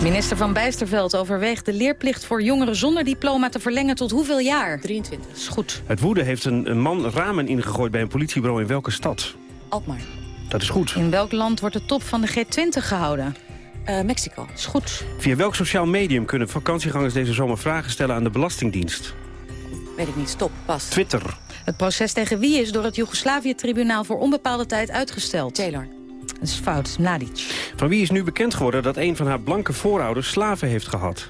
Minister Van Bijsterveld overweegt de leerplicht voor jongeren zonder diploma te verlengen tot hoeveel jaar?
23.
Dat is goed.
Het Woede heeft een, een man ramen ingegooid bij een politiebureau in welke stad?
Alkmaar.
Dat is goed.
In welk land wordt de top van de G20 gehouden?
Uh, Mexico.
Is goed.
Via welk sociaal medium kunnen vakantiegangers deze zomer vragen stellen aan de Belastingdienst?
Weet ik niet. Stop. Pas.
Twitter.
Het proces tegen wie is door het Joegoslavië-tribunaal voor onbepaalde tijd uitgesteld?
Taylor.
Dat is fout. Nadic.
Van wie is nu bekend geworden dat een van haar blanke voorouders slaven heeft gehad?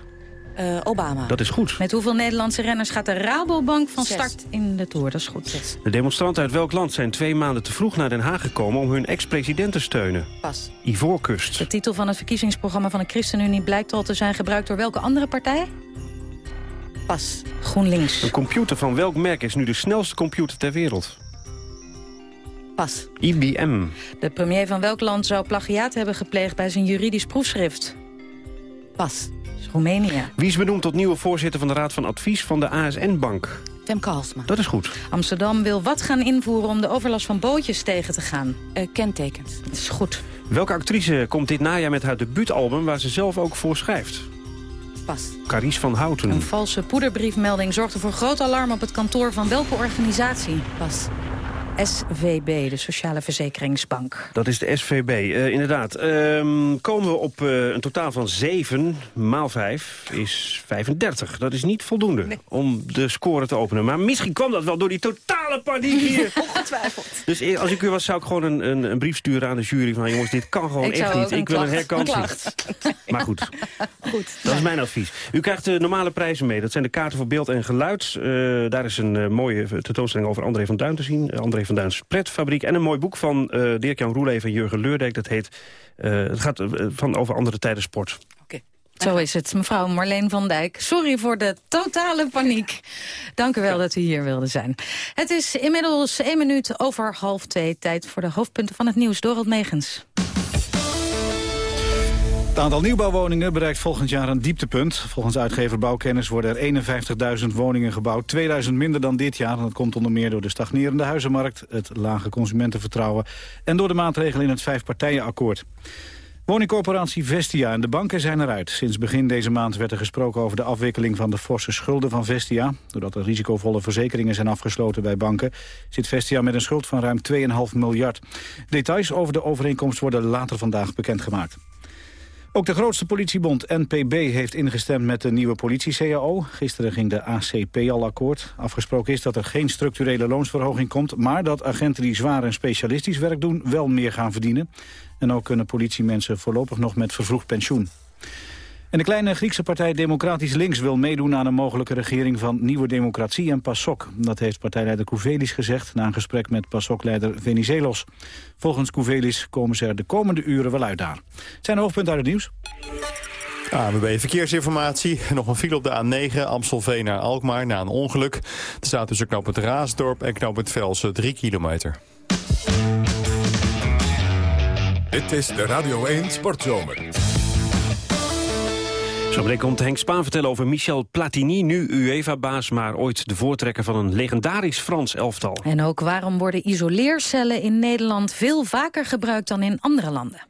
Uh, Obama.
Dat is goed.
Met hoeveel Nederlandse renners gaat de Rabobank van
Zes.
start in de Tour? Dat is goed. Zes.
De demonstranten uit welk land zijn twee maanden te vroeg naar Den Haag gekomen... om hun ex-president te steunen?
Pas.
Ivoorkust.
De titel van het verkiezingsprogramma van de ChristenUnie... blijkt al te zijn gebruikt door welke andere partij?
Pas.
GroenLinks.
Een computer van welk merk is nu de snelste computer ter wereld?
Pas.
IBM.
De premier van welk land zou plagiaat hebben gepleegd... bij zijn juridisch proefschrift?
Pas.
Roemenië.
Wie is benoemd tot nieuwe voorzitter van de Raad van Advies van de ASN-bank?
Femke Halsma.
Dat is goed.
Amsterdam wil wat gaan invoeren om de overlast van bootjes tegen te gaan?
Uh, kentekens.
Dat is goed.
Welke actrice komt dit najaar met haar debuutalbum waar ze zelf ook voor schrijft?
Pas.
Carice van Houten.
Een valse poederbriefmelding zorgde voor groot alarm op het kantoor van welke organisatie?
Pas.
SVB, de Sociale Verzekeringsbank.
Dat is de SVB, uh, inderdaad. Uh, komen we op uh, een totaal van 7 maal 5 is 35. Dat is niet voldoende nee. om de score te openen. Maar misschien kwam dat wel door die totale paniek hier. <laughs>
Ongetwijfeld.
Dus als ik u was, zou ik gewoon een, een, een brief sturen aan de jury van... jongens, dit kan gewoon
ik
echt niet. Ik wil een herkansing. <laughs> Maar goed,
goed
dat is mijn advies. U krijgt de normale prijzen mee. Dat zijn de kaarten voor beeld en geluid. Uh, daar is een mooie tentoonstelling over André van Duin te zien. André van Duins Pretfabriek. En een mooi boek van uh, Dirk-Jan Roeleven en Jurgen Leurdijk. Dat heet, uh, het gaat uh, van over andere tijden sport.
Okay. Zo is het, mevrouw Marleen van Dijk. Sorry voor de totale paniek. Dank u wel dat u hier wilde zijn. Het is inmiddels één minuut over half twee. Tijd voor de hoofdpunten van het nieuws. Dorald Megens.
Het aantal nieuwbouwwoningen bereikt volgend jaar een dieptepunt. Volgens uitgever Bouwkennis worden er 51.000 woningen gebouwd. 2000 minder dan dit jaar. Dat komt onder meer door de stagnerende huizenmarkt... het lage consumentenvertrouwen... en door de maatregelen in het vijfpartijenakkoord. Woningcorporatie Vestia en de banken zijn eruit. Sinds begin deze maand werd er gesproken over de afwikkeling van de forse schulden van Vestia. Doordat er risicovolle verzekeringen zijn afgesloten bij banken... zit Vestia met een schuld van ruim 2,5 miljard. Details over de overeenkomst worden later vandaag bekendgemaakt. Ook de grootste politiebond NPB heeft ingestemd met de nieuwe politie-CAO. Gisteren ging de ACP al akkoord. Afgesproken is dat er geen structurele loonsverhoging komt... maar dat agenten die zwaar en specialistisch werk doen wel meer gaan verdienen. En ook kunnen politiemensen voorlopig nog met vervroegd pensioen. En de kleine Griekse partij Democratisch Links wil meedoen aan een mogelijke regering van Nieuwe Democratie en PASOK. Dat heeft partijleider Kouvelis gezegd na een gesprek met PASOK-leider Venizelos. Volgens Kouvelis komen ze er de komende uren wel uit daar. Het zijn de hoofdpunten uit het nieuws.
ANWB Verkeersinformatie. Nog een file op de A9 Amstelveen naar Alkmaar na een ongeluk. Er staat tussen knooppunt Raasdorp en knooppunt Velsen 3 kilometer.
Dit is de Radio 1 Sportzomer.
Zo komt Henk Spaan vertellen over Michel Platini, nu UEFA-baas... maar ooit de voortrekker van een legendarisch Frans elftal.
En ook waarom worden isoleercellen in Nederland veel vaker gebruikt dan in andere landen?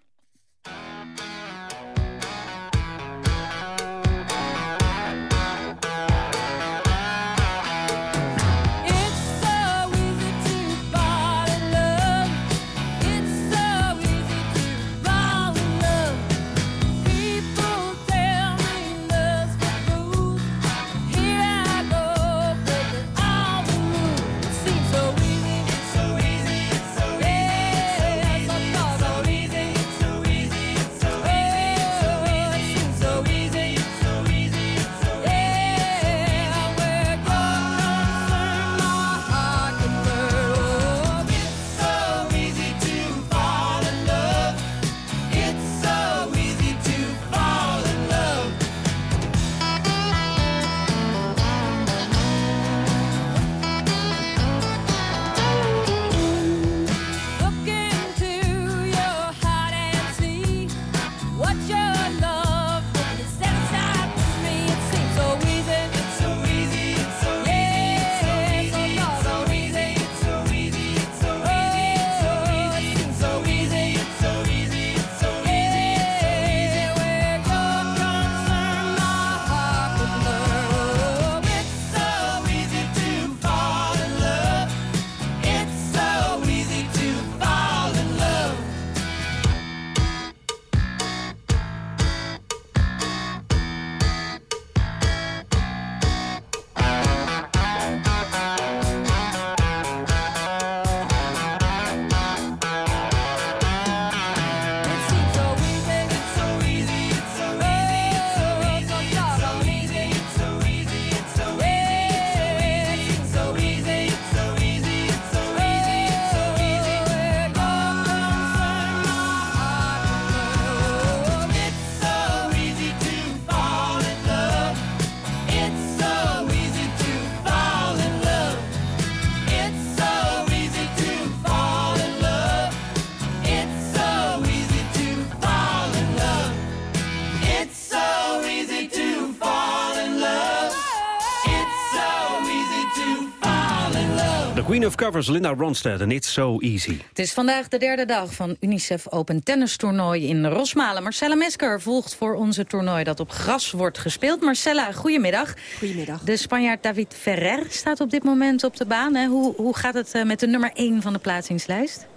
Covers, Linda Ronstadt, en It's So Easy.
Het is vandaag de derde dag van UNICEF Open Tennis Toernooi in Rosmalen. Marcella Mesker volgt voor onze toernooi dat op gras wordt gespeeld. Marcella, goedemiddag.
Goedemiddag.
De Spanjaard David Ferrer staat op dit moment op de baan. Hè? Hoe, hoe gaat het eh, met de nummer 1 van de plaatsingslijst?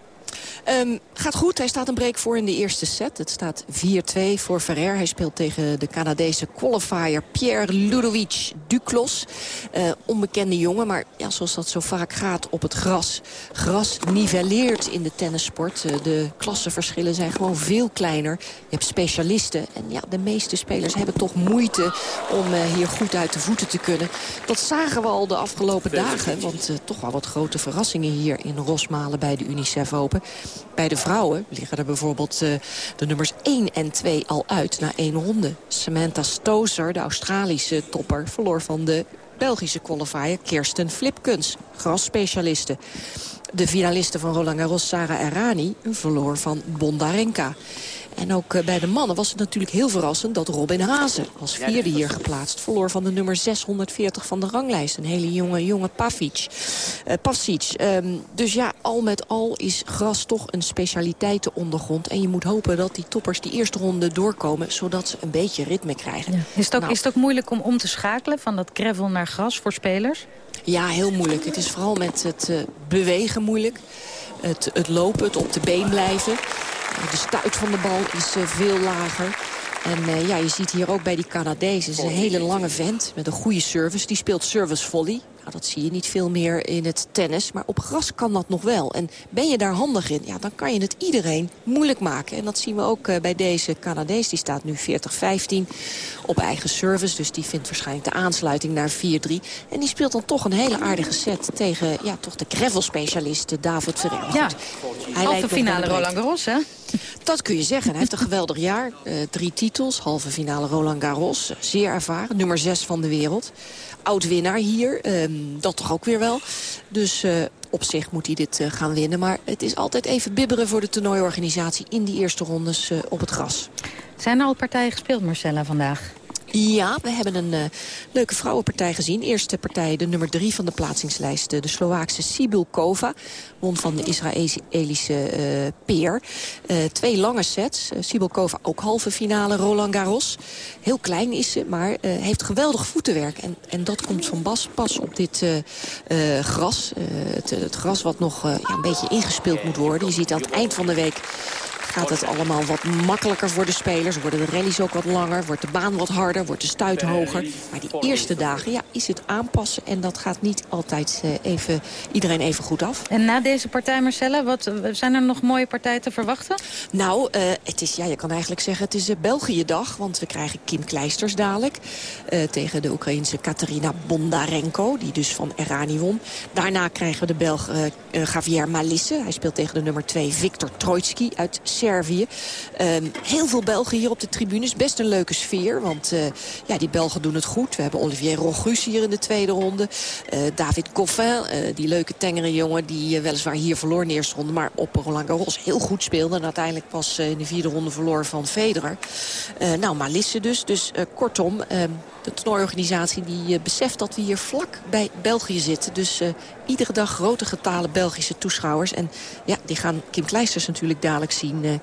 Um, gaat goed. Hij staat een break voor in de eerste set. Het staat 4-2 voor Ferrer. Hij speelt tegen de Canadese qualifier Pierre Ludovic Duclos. Uh, onbekende jongen, maar ja, zoals dat zo vaak gaat op het gras. Gras nivelleert in de tennissport. Uh, de klassenverschillen zijn gewoon veel kleiner. Je hebt specialisten. En ja, de meeste spelers hebben toch moeite om uh, hier goed uit de voeten te kunnen. Dat zagen we al de afgelopen dagen. Want toch wel wat grote verrassingen hier in Rosmalen bij de UNICEF Open. Bij de vrouwen liggen er bijvoorbeeld uh, de nummers 1 en 2 al uit na één ronde. Samantha Stozer, de Australische topper, verloor van de Belgische qualifier Kirsten Flipkens, grasspecialiste. De finaliste van Roland Garros, Sarah Errani, verloor van Bondarenka. En ook bij de mannen was het natuurlijk heel verrassend dat Robin Hazen als vierde hier geplaatst verloor van de nummer 640 van de ranglijst. Een hele jonge, jonge Pavic. Uh, Pasic. Um, dus ja, al met al is gras toch een specialiteit ondergrond. En je moet hopen dat die toppers die eerste ronde doorkomen, zodat ze een beetje ritme krijgen.
Ja. Is, het ook,
nou,
is het ook moeilijk om om te schakelen van dat gravel naar gras voor spelers?
Ja, heel moeilijk. Het is vooral met het uh, bewegen moeilijk. Het, het lopen, het op de been blijven. De stuit van de bal is uh, veel lager. En uh, ja, je ziet hier ook bij die Canadezen. Het is een hele lange vent met een goede service. Die speelt service volley. Nou, dat zie je niet veel meer in het tennis. Maar op gras kan dat nog wel. En ben je daar handig in, ja, dan kan je het iedereen moeilijk maken. En dat zien we ook uh, bij deze Canadees. Die staat nu 40-15 op eigen service. Dus die vindt waarschijnlijk de aansluiting naar 4-3. En die speelt dan toch een hele aardige set tegen ja, toch de gravel-specialist David Ferrer.
Ja, halve finale Roland Garros, hè?
Dat kun je zeggen. Hij heeft een geweldig jaar. Uh, drie titels, halve finale Roland Garros. Zeer ervaren, nummer 6 van de wereld. Oud-winnaar hier, um, dat toch ook weer wel. Dus uh, op zich moet hij dit uh, gaan winnen. Maar het is altijd even bibberen voor de toernooiorganisatie... in die eerste rondes uh, op het gras.
Zijn er al partijen gespeeld, Marcella, vandaag?
Ja, we hebben een uh, leuke vrouwenpartij gezien. Eerste partij, de nummer drie van de plaatsingslijst. De Slovaakse Sibyl Kova won van de Israëlische uh, Peer. Twee lange sets. Uh, Sibyl Kova ook halve finale Roland Garros. Heel klein is ze, maar heeft geweldig voetenwerk. En, en dat komt van bas pas op dit gras. Het, het, gras wat nog ja, een beetje ingespeeld moet worden. Je ziet aan het eind van de week gaat het allemaal wat makkelijker voor de spelers. Worden de rallies ook wat langer, wordt de baan wat harder, wordt de stuit hoger. Maar die eerste dagen ja, is het aanpassen en dat gaat niet altijd uh, even, iedereen even goed af.
En na deze partij, Marcella, wat, zijn er nog mooie partijen te verwachten?
Nou, uh, het is, ja, je kan eigenlijk zeggen het is uh, België-dag, want we krijgen Kim Kleisters dadelijk tegen de Oekraïense Katarina Bondarenko, die dus van Errani won. Daarna krijgen we de Belg Javier Malisse, hij speelt tegen de nummer 2 Viktor Troitsky uit Servië. Um, heel veel Belgen hier op de tribunes. Best een leuke sfeer, want uh, ja, die Belgen doen het goed. We hebben Olivier Rogus hier in de tweede ronde. Uh, David Coffin, uh, die leuke tengere jongen... die weliswaar hier verloor in de eerste ronde... maar op Roland Garros heel goed speelde. En uiteindelijk pas in de vierde ronde verloor van Federer. nou, Malisse dus. Dus kortom... De toernooiorganisatie die beseft dat we hier vlak bij België zitten. Dus iedere dag grote getalen Belgische toeschouwers. En ja, die gaan Kim Kleisters natuurlijk dadelijk zien... Uh,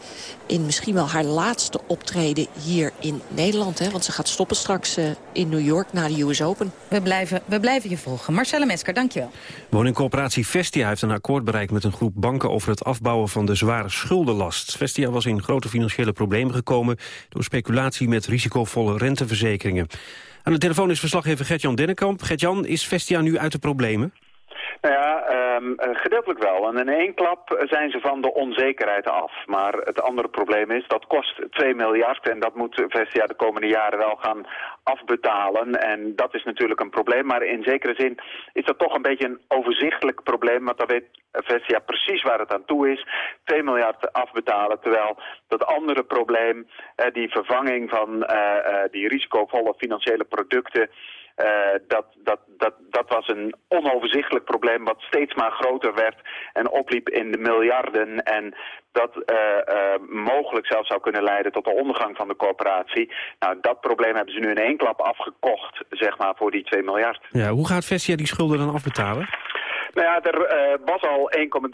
in misschien wel haar laatste optreden hier in Nederland. Hè? Want ze gaat stoppen straks uh, in New York na de US Open.
We blijven, we blijven je volgen. Marcelle Mesker, dankjewel.
Woningcoöperatie Vestia heeft een akkoord bereikt met een groep banken... over het afbouwen van de zware schuldenlast. Vestia was in grote financiële problemen gekomen... door speculatie met risicovolle renteverzekeringen. Aan de telefoon is verslaggever Gert-Jan Dennekamp. Gert-Jan, is Vestia nu uit de problemen?
Nou ja, um, gedeeltelijk wel. En in één klap zijn ze van de onzekerheid af. Maar het andere probleem is, dat kost 2 miljard en dat moet Vestia de komende jaren wel gaan afbetalen. En dat is natuurlijk een probleem, maar in zekere zin is dat toch een beetje een overzichtelijk probleem. Want dan weet Vestia precies waar het aan toe is. 2 miljard afbetalen, terwijl dat andere probleem, eh, die vervanging van die risicovolle financiële producten... Uh, dat, dat, dat, dat was een onoverzichtelijk probleem wat steeds maar groter werd en opliep in de miljarden. En dat uh, uh, mogelijk zelfs zou kunnen leiden tot de ondergang van de corporatie. Nou, dat probleem hebben ze nu in één klap afgekocht, zeg maar, voor die 2 miljard.
Ja, hoe gaat Vestia die schulden dan afbetalen?
Nou ja, er uh, was al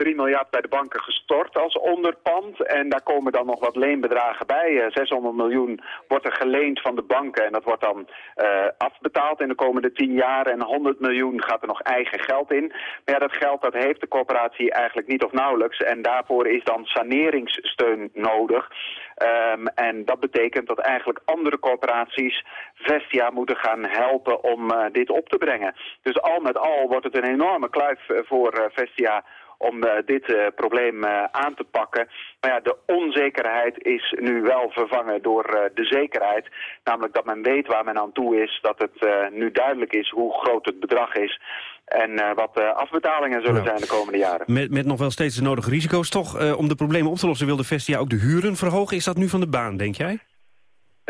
1,3 miljard bij de banken gestort als onderpand. En daar komen dan nog wat leenbedragen bij. Uh, 600 miljoen wordt er geleend van de banken. En dat wordt dan uh, afbetaald in de komende 10 jaar. En 100 miljoen gaat er nog eigen geld in. Maar ja, dat geld dat heeft de corporatie eigenlijk niet of nauwelijks. En daarvoor is dan saneringssteun nodig. Um, en dat betekent dat eigenlijk andere corporaties Vestia moeten gaan helpen om uh, dit op te brengen. Dus al met al wordt het een enorme kluif uh, voor uh, Vestia om dit probleem aan te pakken. Maar ja, de onzekerheid is nu wel vervangen door de zekerheid. Namelijk dat men weet waar men aan toe is. Dat het nu duidelijk is hoe groot het bedrag is. En wat afbetalingen zullen zijn de komende jaren.
Met, met nog wel steeds de nodige risico's. Toch, om de problemen op te lossen wilde Vestia ook de huren verhogen. Is dat nu van de baan, denk jij?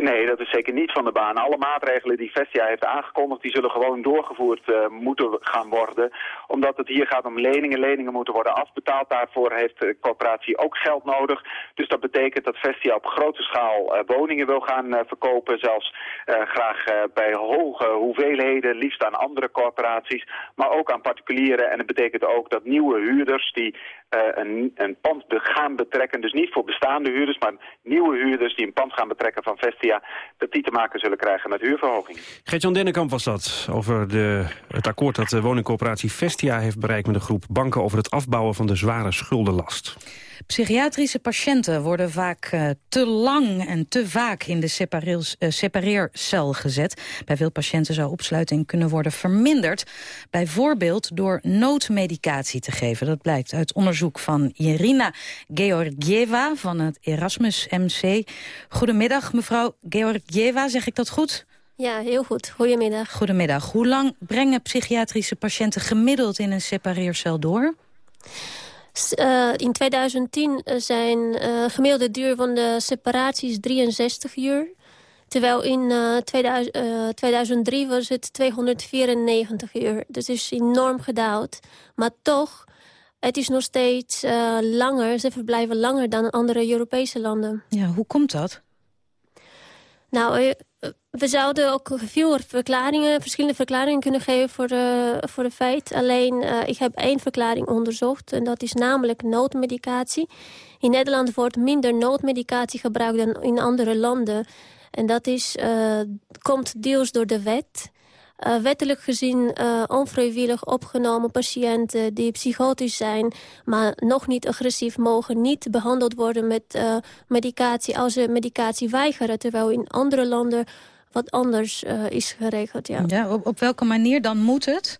Nee, dat is zeker niet van de baan. Alle maatregelen die Vestia heeft aangekondigd, die zullen gewoon doorgevoerd uh, moeten gaan worden. Omdat het hier gaat om leningen. Leningen moeten worden afbetaald. Daarvoor heeft de corporatie ook geld nodig. Dus dat betekent dat Vestia op grote schaal uh, woningen wil gaan uh, verkopen. Zelfs graag bij hoge hoeveelheden, liefst aan andere corporaties. Maar ook aan particulieren. En het betekent ook dat nieuwe huurders die een, een pand gaan betrekken. Dus niet voor bestaande huurders, maar nieuwe huurders die een pand gaan betrekken van Vestia dat die te maken zullen krijgen met huurverhoging.
Gert-Jan Dennekamp was dat, over de, het akkoord dat de woningcorporatie Vestia heeft bereikt met een groep banken over het afbouwen van de zware schuldenlast.
Psychiatrische patiënten worden vaak uh, te lang en te vaak in de uh, separeercel gezet. Bij veel patiënten zou opsluiting kunnen worden verminderd. Bijvoorbeeld door noodmedicatie te geven. Dat blijkt uit onderzoek van Irina Georgieva van het Erasmus MC. Goedemiddag mevrouw Georgieva, zeg ik dat goed?
Ja, heel goed. Goedemiddag.
Goedemiddag. Hoe lang brengen psychiatrische patiënten gemiddeld in een separeercel door?
Uh, in 2010 zijn uh, gemiddelde duur van de separaties 63 uur. Terwijl in uh, 2000, 2003 was het 294 uur. Dus is enorm gedaald. Maar toch, het is nog steeds langer. Ze verblijven langer dan andere Europese landen.
Ja, hoe komt dat?
Nou, we zouden ook veel verklaringen, verschillende verklaringen kunnen geven voor de, voor de feit. Alleen, uh, ik heb één verklaring onderzocht en dat is namelijk noodmedicatie. In Nederland wordt minder noodmedicatie gebruikt dan in andere landen. En dat is, uh, komt deels door de wet. Uh, wettelijk gezien uh, onvrijwillig opgenomen patiënten die psychotisch zijn... maar nog niet agressief mogen niet behandeld worden met uh, medicatie... als ze medicatie weigeren, terwijl in andere landen wat anders is geregeld. Ja.
Ja, op, op welke manier dan moet het?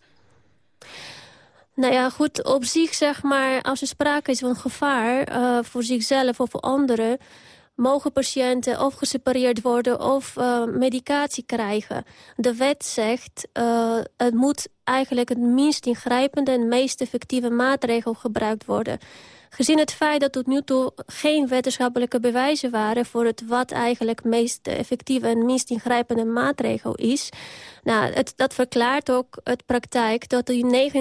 Nou ja, goed, op zich zeg maar, als er sprake is van gevaar uh, voor zichzelf of voor anderen mogen patiënten of gesepareerd worden of uh, medicatie krijgen. De wet zegt, uh, het moet eigenlijk het minst ingrijpende en meest effectieve maatregel gebruikt worden. Gezien het feit dat tot nu toe geen wetenschappelijke bewijzen waren... voor het wat eigenlijk meest effectieve en minst ingrijpende maatregel is... Nou, het, dat verklaart ook het praktijk dat er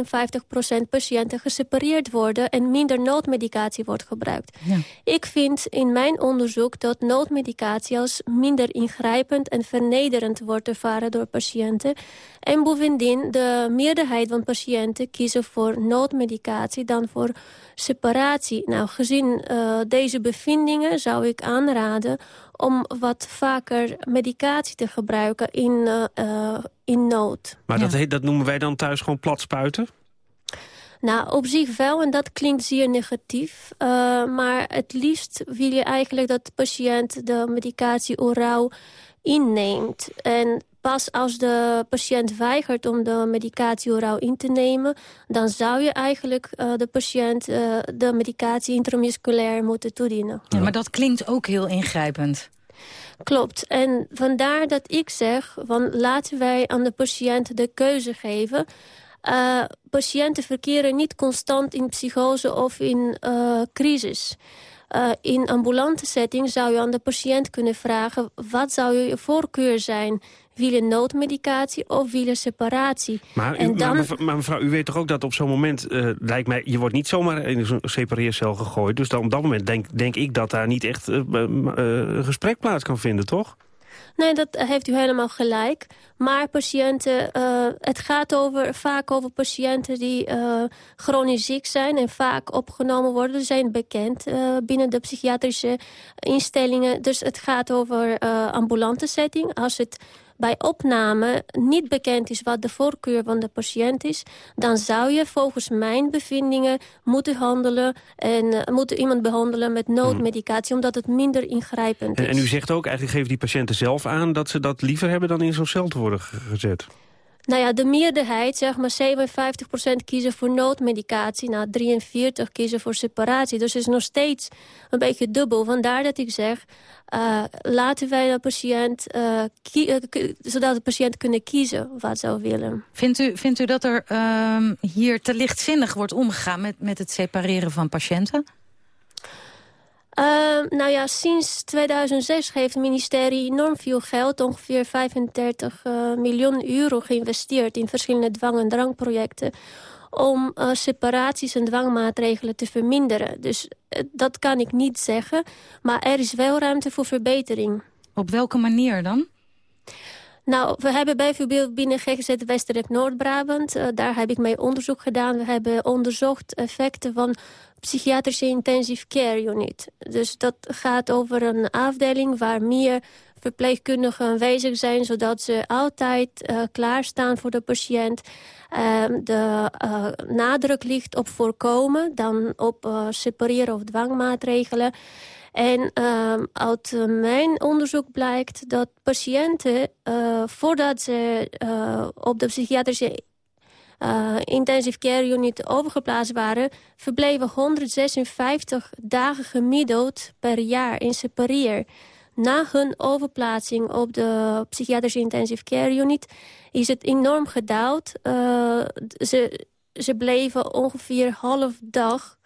59% patiënten gesepareerd worden... en minder noodmedicatie wordt gebruikt. Ja. Ik vind in mijn onderzoek dat noodmedicatie als minder ingrijpend... en vernederend wordt ervaren door patiënten. En bovendien, de meerderheid van patiënten kiezen voor noodmedicatie... dan voor separatie. Nou, gezien uh, deze bevindingen zou ik aanraden om wat vaker medicatie te gebruiken in, uh, uh, in nood.
Maar ja. dat, dat noemen wij dan thuis gewoon plat spuiten?
Nou, op zich wel, en dat klinkt zeer negatief. Uh, maar het liefst wil je eigenlijk dat de patiënt de medicatie oraal inneemt. En pas als de patiënt weigert om de medicatie oraal in te nemen... dan zou je eigenlijk uh, de patiënt uh, de medicatie intramusculair moeten toedienen.
Ja, maar dat klinkt ook heel ingrijpend.
Klopt. En vandaar dat ik zeg, van laten wij aan de patiënt de keuze geven... Uh, patiënten verkeren niet constant in psychose of in uh, crisis. Uh, in ambulante setting zou je aan de patiënt kunnen vragen... wat zou je voorkeur zijn? Wil noodmedicatie of wil separatie?
Maar, u, en dan... maar, maar, mevrouw, u weet toch ook dat op zo'n moment... Uh, lijkt mij, je wordt niet zomaar in zo'n separeercel gegooid. Dus dan, op dat moment denk, denk ik dat daar niet echt uh, een gesprek plaats kan vinden, toch?
Nee, dat heeft u helemaal gelijk. Maar patiënten, uh, het gaat over, vaak over patiënten die uh, chronisch ziek zijn... en vaak opgenomen worden, zijn bekend uh, binnen de psychiatrische instellingen. Dus het gaat over ambulante setting. Als het bij opname niet bekend is wat de voorkeur van de patiënt is... dan zou je volgens mijn bevindingen moeten handelen... en uh, moeten iemand behandelen met noodmedicatie... omdat het minder ingrijpend is.
En, en u zegt ook, eigenlijk geven die patiënten zelf aan... dat ze dat liever hebben dan in zo'n cel te worden gezet.
Nou ja, de meerderheid, zeg maar 57% kiezen voor noodmedicatie. Nou, 43 kiezen voor separatie. Dus het is nog steeds een beetje dubbel. Vandaar dat ik zeg, uh, laten wij de patiënt, uh, zodat de patiënt kunnen kiezen wat ze willen.
Vindt u, vindt u dat er uh, hier te lichtzinnig wordt omgegaan met, met het separeren van patiënten?
Uh, nou ja, sinds 2006 heeft het ministerie enorm veel geld... ongeveer 35 uh, miljoen euro geïnvesteerd in verschillende dwang- en drangprojecten... om uh, separaties en dwangmaatregelen te verminderen. Dus dat kan ik niet zeggen, maar er is wel ruimte voor verbetering.
Op welke manier dan?
Nou, we hebben bijvoorbeeld binnen GGZ Westelijk Noord-Brabant... Uh, daar heb ik mee onderzoek gedaan. We hebben onderzocht effecten van psychiatrische intensive care unit. Dus dat gaat over een afdeling waar meer verpleegkundigen aanwezig zijn... zodat ze altijd uh, klaarstaan voor de patiënt. Uh, de uh, nadruk ligt op voorkomen dan op separeren of dwangmaatregelen. En um, uit mijn onderzoek blijkt dat patiënten, voordat ze op de psychiatrische uh, intensive care unit overgeplaatst waren... verbleven 156 dagen gemiddeld per jaar in separeer. Na hun overplaatsing op de psychiatrische intensive care unit is het enorm gedaald. ze, ze bleven ongeveer half dag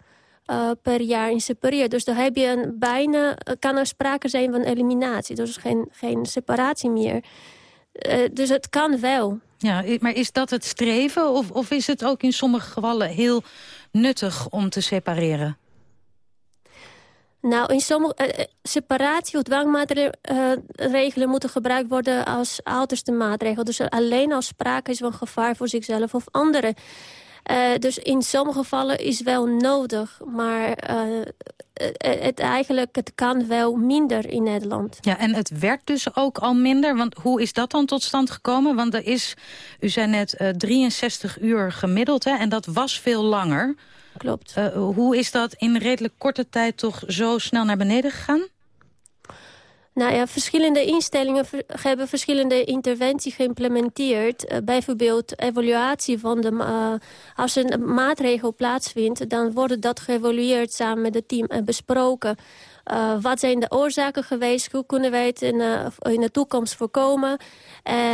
uh, per jaar in separeer. Dus dan heb je een bijna, kan er sprake zijn van eliminatie. Dus geen, geen separatie meer. Dus het kan wel.
Ja, maar is dat het streven? Of, of is het ook in sommige gevallen heel nuttig om te separeren?
Nou, in sommige uh, separatie of dwangmaatregelen moeten gebruikt worden als uiterste maatregel. Dus alleen als sprake is van gevaar voor zichzelf of anderen. Uh, dus in sommige gevallen is wel nodig, maar uh, het, eigenlijk, het kan wel minder in Nederland.
Ja, en het werd dus ook al minder, want hoe is dat dan tot stand gekomen? Want er is, u zei net, uh, 63 uur gemiddeld, hè, en dat was veel langer.
Klopt.
hoe is dat in redelijk korte tijd toch zo snel naar beneden gegaan?
Nou ja, verschillende instellingen hebben verschillende interventies geïmplementeerd. Uh, bijvoorbeeld evaluatie van de... Uh, als een maatregel plaatsvindt, dan wordt dat geëvalueerd samen met het team en besproken. Uh, wat zijn de oorzaken geweest? Hoe kunnen wij het in, in de toekomst voorkomen?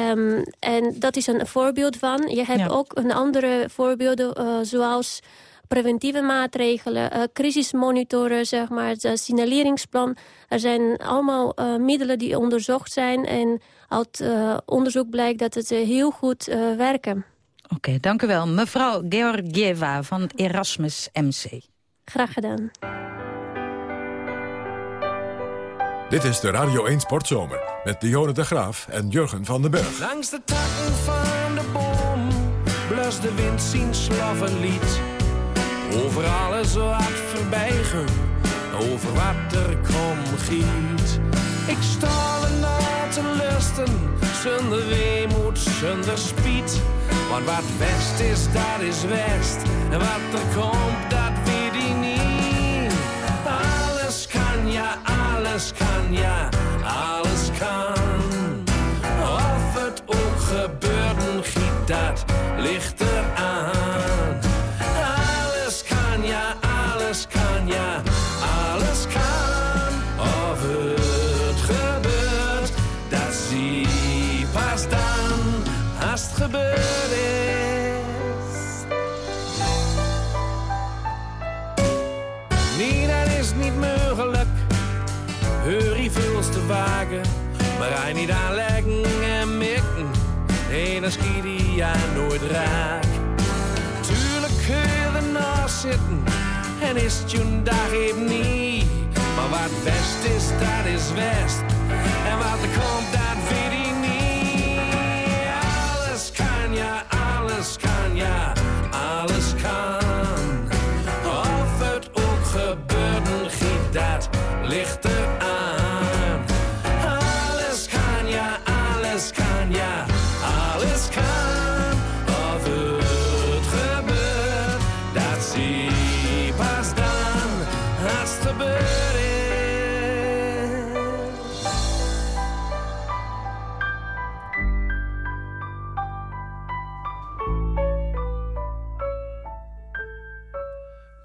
Um, en dat is een voorbeeld van. Je hebt ja. ook een andere voorbeelden, zoals preventieve maatregelen, uh, crisismonitoren, zeg maar, het signaleringsplan. Er zijn allemaal uh, middelen die onderzocht zijn en uit uh, onderzoek blijkt dat het heel goed werken.
Oké, okay, dank u wel. Mevrouw Georgieva van Erasmus MC.
Graag gedaan.
Dit is de Radio 1 Sportzomer met Dionne de Graaf en Jurgen van den Berg.
Langs de takken van de boom blust de wind zien slavenlied. Over alles wat voorbijgen, over wat er kom giet. Ik sta na te lusten, zonder weemoed, zonder spiet. Want wat west is, dat is west. En wat er komt, dat weet ik niet. Alles kan, ja, alles kan, ja, alles kan. Of het ook gebeurt, nooit. Tuurlijk kun je ernaast zitten en is het je dag even niet. Maar wat west is, dat is west. En wat er komt, dat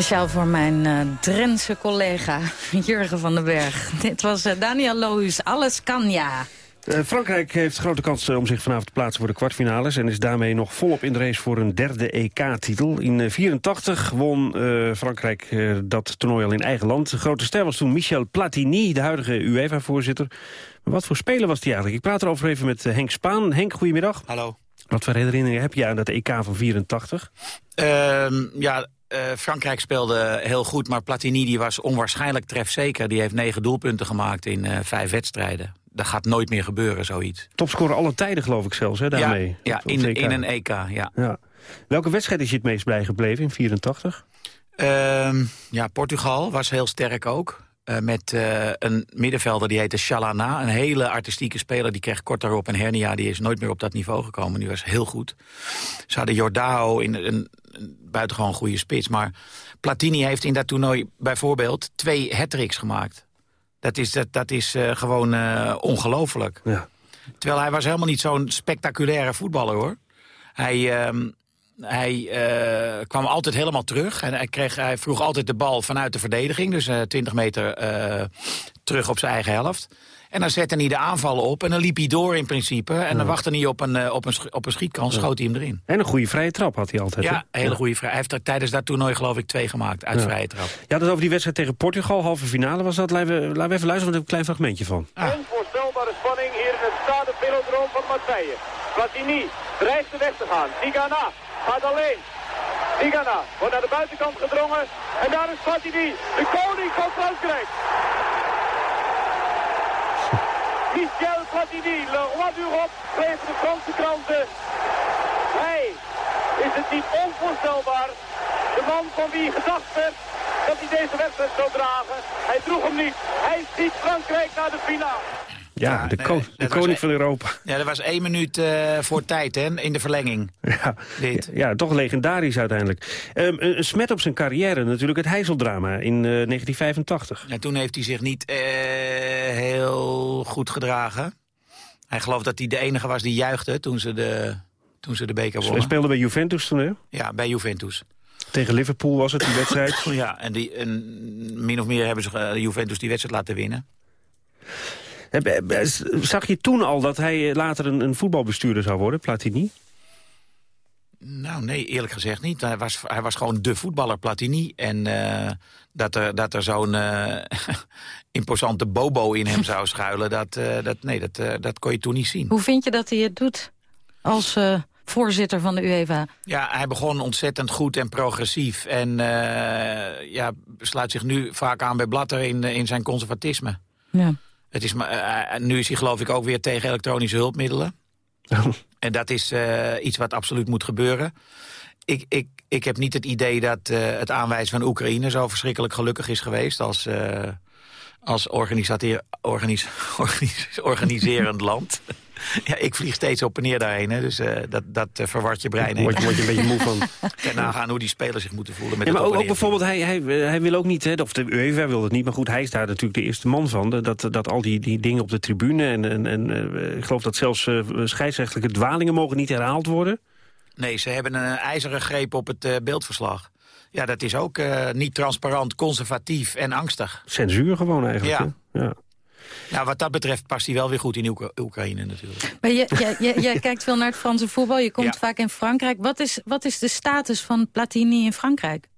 Speciaal voor mijn eh Drentse collega <laughs> Jurgen van den Berg. Dit was eh, Daniel Lohuus. Alles kan ja.
Eh, Frankrijk heeft grote kans om zich vanavond te plaatsen voor de kwartfinales... en is daarmee nog volop in de race voor een derde EK-titel. In 1984 won eh, Frankrijk eh, dat toernooi al in eigen land. De grote ster was toen Michel Platini, de huidige UEFA-voorzitter. Maar wat voor speler was die eigenlijk? Ik praat erover even met Henk Spaan. Henk, goedemiddag.
Hallo.
Wat voor herinneringen heb je aan dat EK van 84?
Ehm, ja, eh, Frankrijk speelde heel goed, maar Platini die was onwaarschijnlijk trefzeker. Die heeft negen doelpunten gemaakt in eh, vijf wedstrijden. Dat gaat nooit meer gebeuren, zoiets.
Topscorer alle tijden, geloof ik zelfs, hè, daarmee.
Ja, in, in een EK, ja.
Ja. Welke wedstrijd is je het meest bijgebleven in 84?
Ehm, ja, Portugal was heel sterk ook. Eh, met eh, een middenvelder die heette Chalana. Een hele artistieke speler. Die kreeg kort daarop een hernia. Die is nooit meer op dat niveau gekomen. Die was heel goed. Ze hadden Jordao in een, een buitengewoon goede spits. Maar Platini heeft in dat toernooi bijvoorbeeld twee hat gemaakt. Dat is, dat, dat is eh, gewoon ongelooflijk.
Ja.
Terwijl hij was helemaal niet zo'n spectaculaire voetballer, hoor. Hij, ehm, hij eh, kwam altijd helemaal terug. En hij, kreeg, hij vroeg altijd de bal vanuit de verdediging. Dus eh 20 meter eh, terug op zijn eigen helft. En dan zette hij de aanvallen op. En dan liep hij door in principe. En dan wachtte hij op een, op een, sch- op een schietkans. Schoot hij hem erin.
En een goede vrije trap had hij altijd.
Ja, een hele goede vrij. Hij heeft er tijdens dat toernooi geloof ik twee gemaakt. Uit
Ja.
vrije trap.
Ja, dat over die wedstrijd tegen Portugal, halve finale was dat. Laten we, laten we even luisteren, want ik heb een klein fragmentje van.
Onvoorstelbare spanning hier in het stade velodroom van Marseille. Platini dreigt de weg te gaan. Tigana gaat alleen. Tigana wordt naar de buitenkant gedrongen. En daar is Platini, de koning van Frankrijk. <laughs> Michel Platini, le roi d'Europe, schreef de Franse kranten. Hij is het niet onvoorstelbaar. De man van wie gedacht werd dat hij deze wedstrijd zou dragen. Hij droeg hem niet. Hij schiet Frankrijk naar de finale.
Ja, de, ko-
nee,
koning
e-
van Europa.
Ja, dat was één minuut eh, voor tijd hè, in de verlenging.
Ja,
Dit.
ja, toch legendarisch uiteindelijk. Ehm, een, een smet op zijn carrière, natuurlijk het Heizeldrama in eh, 1985.
En toen heeft hij zich niet eh, heel goed gedragen. Hij gelooft dat hij de enige was die juichte toen ze de, toen ze de beker
Hij
wonnen.
speelde bij Juventus toen, hè?
Ja, bij Juventus.
Tegen Liverpool was het, die wedstrijd. <clears throat>
Ja, en, die, en min of meer hebben ze eh, Juventus die wedstrijd laten winnen.
Zag je toen al dat hij eh, later een, een voetbalbestuurder zou worden, Platini?
Nou, nee, eerlijk gezegd niet. Hij was, hij was gewoon de voetballer Platini. En eh, dat er, dat er zo'n eh, <laughs> imposante bobo in hem zou <laughs> schuilen... dat, eh, dat, nee, dat, eh, dat kon je toen niet zien.
Hoe vind je dat hij het doet als eh, voorzitter van de UEFA?
Ja, hij begon ontzettend goed en progressief. En eh, ja, sluit zich nu vaak aan bij Blatter in, in zijn conservatisme.
Ja.
Het is, maar, eh, nu is hij geloof ik ook weer tegen elektronische hulpmiddelen. <laughs> En dat is eh, iets wat absoluut moet gebeuren. Ik, ik, ik heb niet het idee dat eh, het aanwijzen van Oekraïne... zo verschrikkelijk gelukkig is geweest als, eh, als <laughs> organiserend land. <laughs> Ja, ik vlieg steeds op en neer daarheen, hè, dus uh, dat, dat uh, verwart je brein.
Word je, word je een beetje moe van. <laughs>
Kan nagaan hoe die spelers zich moeten voelen. Met
ja, maar
ook,
ook bijvoorbeeld, hij, hij, hij wil ook niet, hè, of de UEFA wil het niet, maar goed, hij is daar natuurlijk de eerste man van. Dat, dat al die, die dingen op de tribune en, en, en uh, ik geloof dat zelfs scheidsrechtelijke dwalingen mogen niet herhaald worden.
Nee, ze hebben een ijzeren greep op het beeldverslag. Ja, dat is ook niet transparant, conservatief en angstig.
Censuur gewoon eigenlijk.
Ja.
ja.
Nou, wat dat betreft past hij wel weer goed in Oekra Oekraïne natuurlijk.
Maar jij <laughs> kijkt veel naar het Franse voetbal. Je komt ja. vaak in Frankrijk. Wat is, wat is de status van Platini in Frankrijk?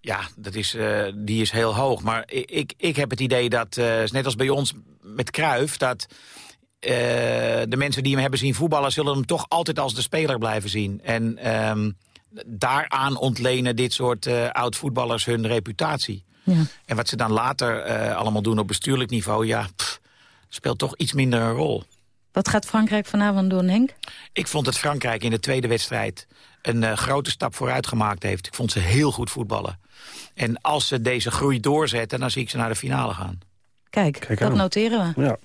Ja, dat is, uh, die is heel hoog. Maar ik, ik heb het idee dat, uh, net als bij ons met Kruif... dat uh, de mensen die hem hebben zien voetballen... zullen hem toch altijd als de speler blijven zien. En um, daaraan ontlenen dit soort oud-voetballers hun reputatie. Ja. En wat ze dan later uh, allemaal doen op bestuurlijk niveau... ja, pff, speelt toch iets minder een rol.
Wat gaat Frankrijk vanavond doen, Henk?
Ik vond dat Frankrijk in de tweede wedstrijd... een uh, grote stap vooruit gemaakt heeft. Ik vond ze heel goed voetballen. En als ze deze groei doorzetten... dan zie ik ze naar de finale gaan.
Kijk, Kijk dat noteren we.
Ja.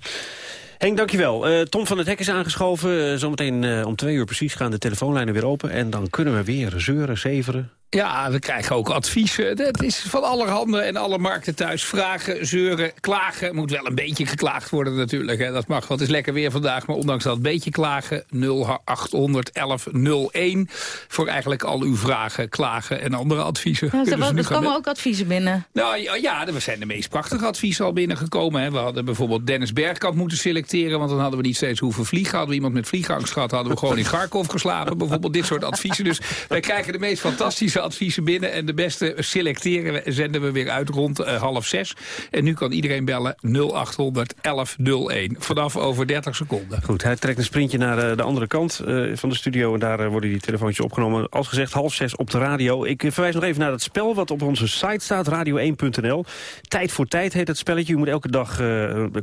Henk, dankjewel. Uh, Tom van het Hek is aangeschoven. Uh, zometeen uh, om twee uur precies gaan de telefoonlijnen weer open. En dan kunnen we weer zeuren, zeveren.
Ja, we krijgen ook adviezen. Het is van allerhande en alle markten thuis. Vragen, zeuren, klagen. Moet wel een beetje geklaagd worden natuurlijk. Hè. Dat mag, want het is lekker weer vandaag. Maar ondanks dat beetje klagen, 0800 1101. Voor eigenlijk al uw vragen, klagen en andere adviezen.
Ja, er komen ook adviezen binnen.
Nou ja, ja, er zijn de meest prachtige adviezen al binnengekomen. Hè. We hadden bijvoorbeeld Dennis Bergkamp moeten selecteren. Want dan hadden we niet steeds hoeven vliegen. Hadden we iemand met vliegangst gehad, hadden we gewoon in Kharkov geslapen. Bijvoorbeeld dit soort adviezen. Dus wij krijgen de meest fantastische adviezen binnen. En de beste selecteren we, zenden we weer uit rond uh, half zes. En nu kan iedereen bellen 0800 1101. Vanaf over 30 seconden.
Goed, hij trekt een sprintje naar uh, de andere kant uh, van de studio. En daar worden die telefoontjes opgenomen. Als gezegd, half zes op de radio. Ik verwijs nog even naar het spel wat op onze site staat. Radio1.nl. Tijd voor tijd heet het spelletje. U moet elke dag,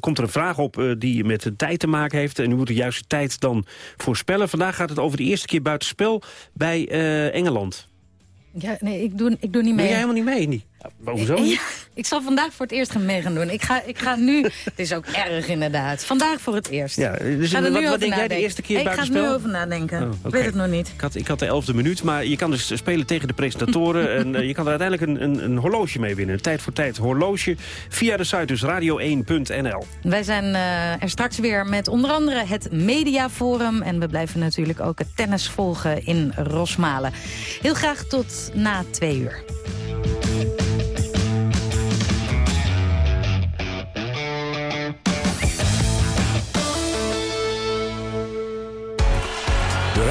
komt er een vraag op die met de tijd te maken heeft. En u moet de juiste tijd dan voorspellen. Vandaag gaat het over de eerste keer buitenspel bij Engeland.
Ja, nee, ik doe, ik doe niet mee.
Doe jij helemaal niet mee? Niet? Hoezo?
Ja, ik zal vandaag voor het eerst gaan mee gaan doen. Ik ga, ik ga nu... <laughs> het is ook erg inderdaad. Vandaag voor het eerst.
Ja, dus
ga
wat,
nu
wat denk jij de eerste keer buitenspel?
Ik ga er nu over nadenken. Oh, okay. Ik weet het nog niet.
Ik had, ik had de elfde minuut, maar je kan dus spelen tegen de presentatoren. <laughs> en uh, je kan er uiteindelijk een, een, een, horloge mee winnen. Een tijd voor tijd horloge. Via de site dus radio1.nl.
Wij zijn uh, er straks weer met onder andere het Mediaforum. En we blijven natuurlijk ook het tennis volgen in Rosmalen. Heel graag tot na twee uur.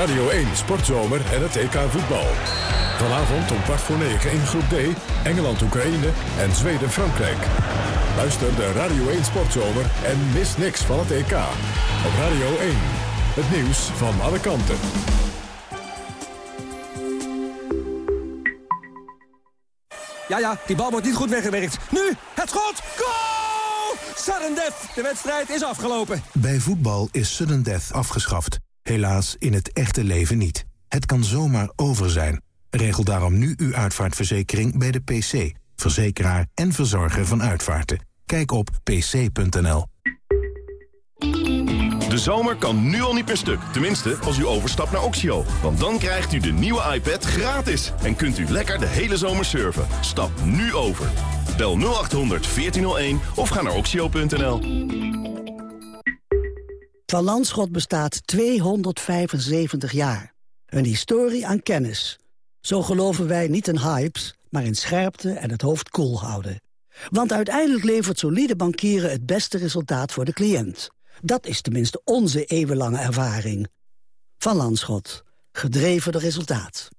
Radio 1 Sportzomer en het EK voetbal. Vanavond om kwart voor negen in groep D, Engeland-Oekraïne en Zweden-Frankrijk. Luister de Radio 1 Sportzomer en mis niks van het EK. Op Radio 1, het nieuws van alle kanten.
Ja, ja, die bal wordt niet goed weggewerkt. Nu, het schot! Goal! Sudden death, de wedstrijd is afgelopen.
Bij voetbal is sudden death afgeschaft. Helaas in het echte leven niet. Het kan zomaar over zijn. Regel daarom nu uw uitvaartverzekering bij de PC. Verzekeraar en verzorger van uitvaarten. Kijk op pc.nl.
De zomer kan nu al niet meer stuk. Tenminste, als u overstapt naar Oxio. Want dan krijgt u de nieuwe iPad gratis. En kunt u lekker de hele zomer surfen. Stap nu over. Bel 0800 1401 of ga naar oxio.nl.
Van Landschot bestaat 275 jaar. Een historie aan kennis. Zo geloven wij niet in hypes, maar in scherpte en het hoofd koel houden. Want uiteindelijk levert solide bankieren het beste resultaat voor de cliënt. Dat is tenminste onze eeuwenlange ervaring. Van Landschot. Gedreven door resultaat.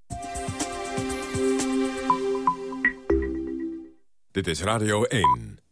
Dit is Radio 1.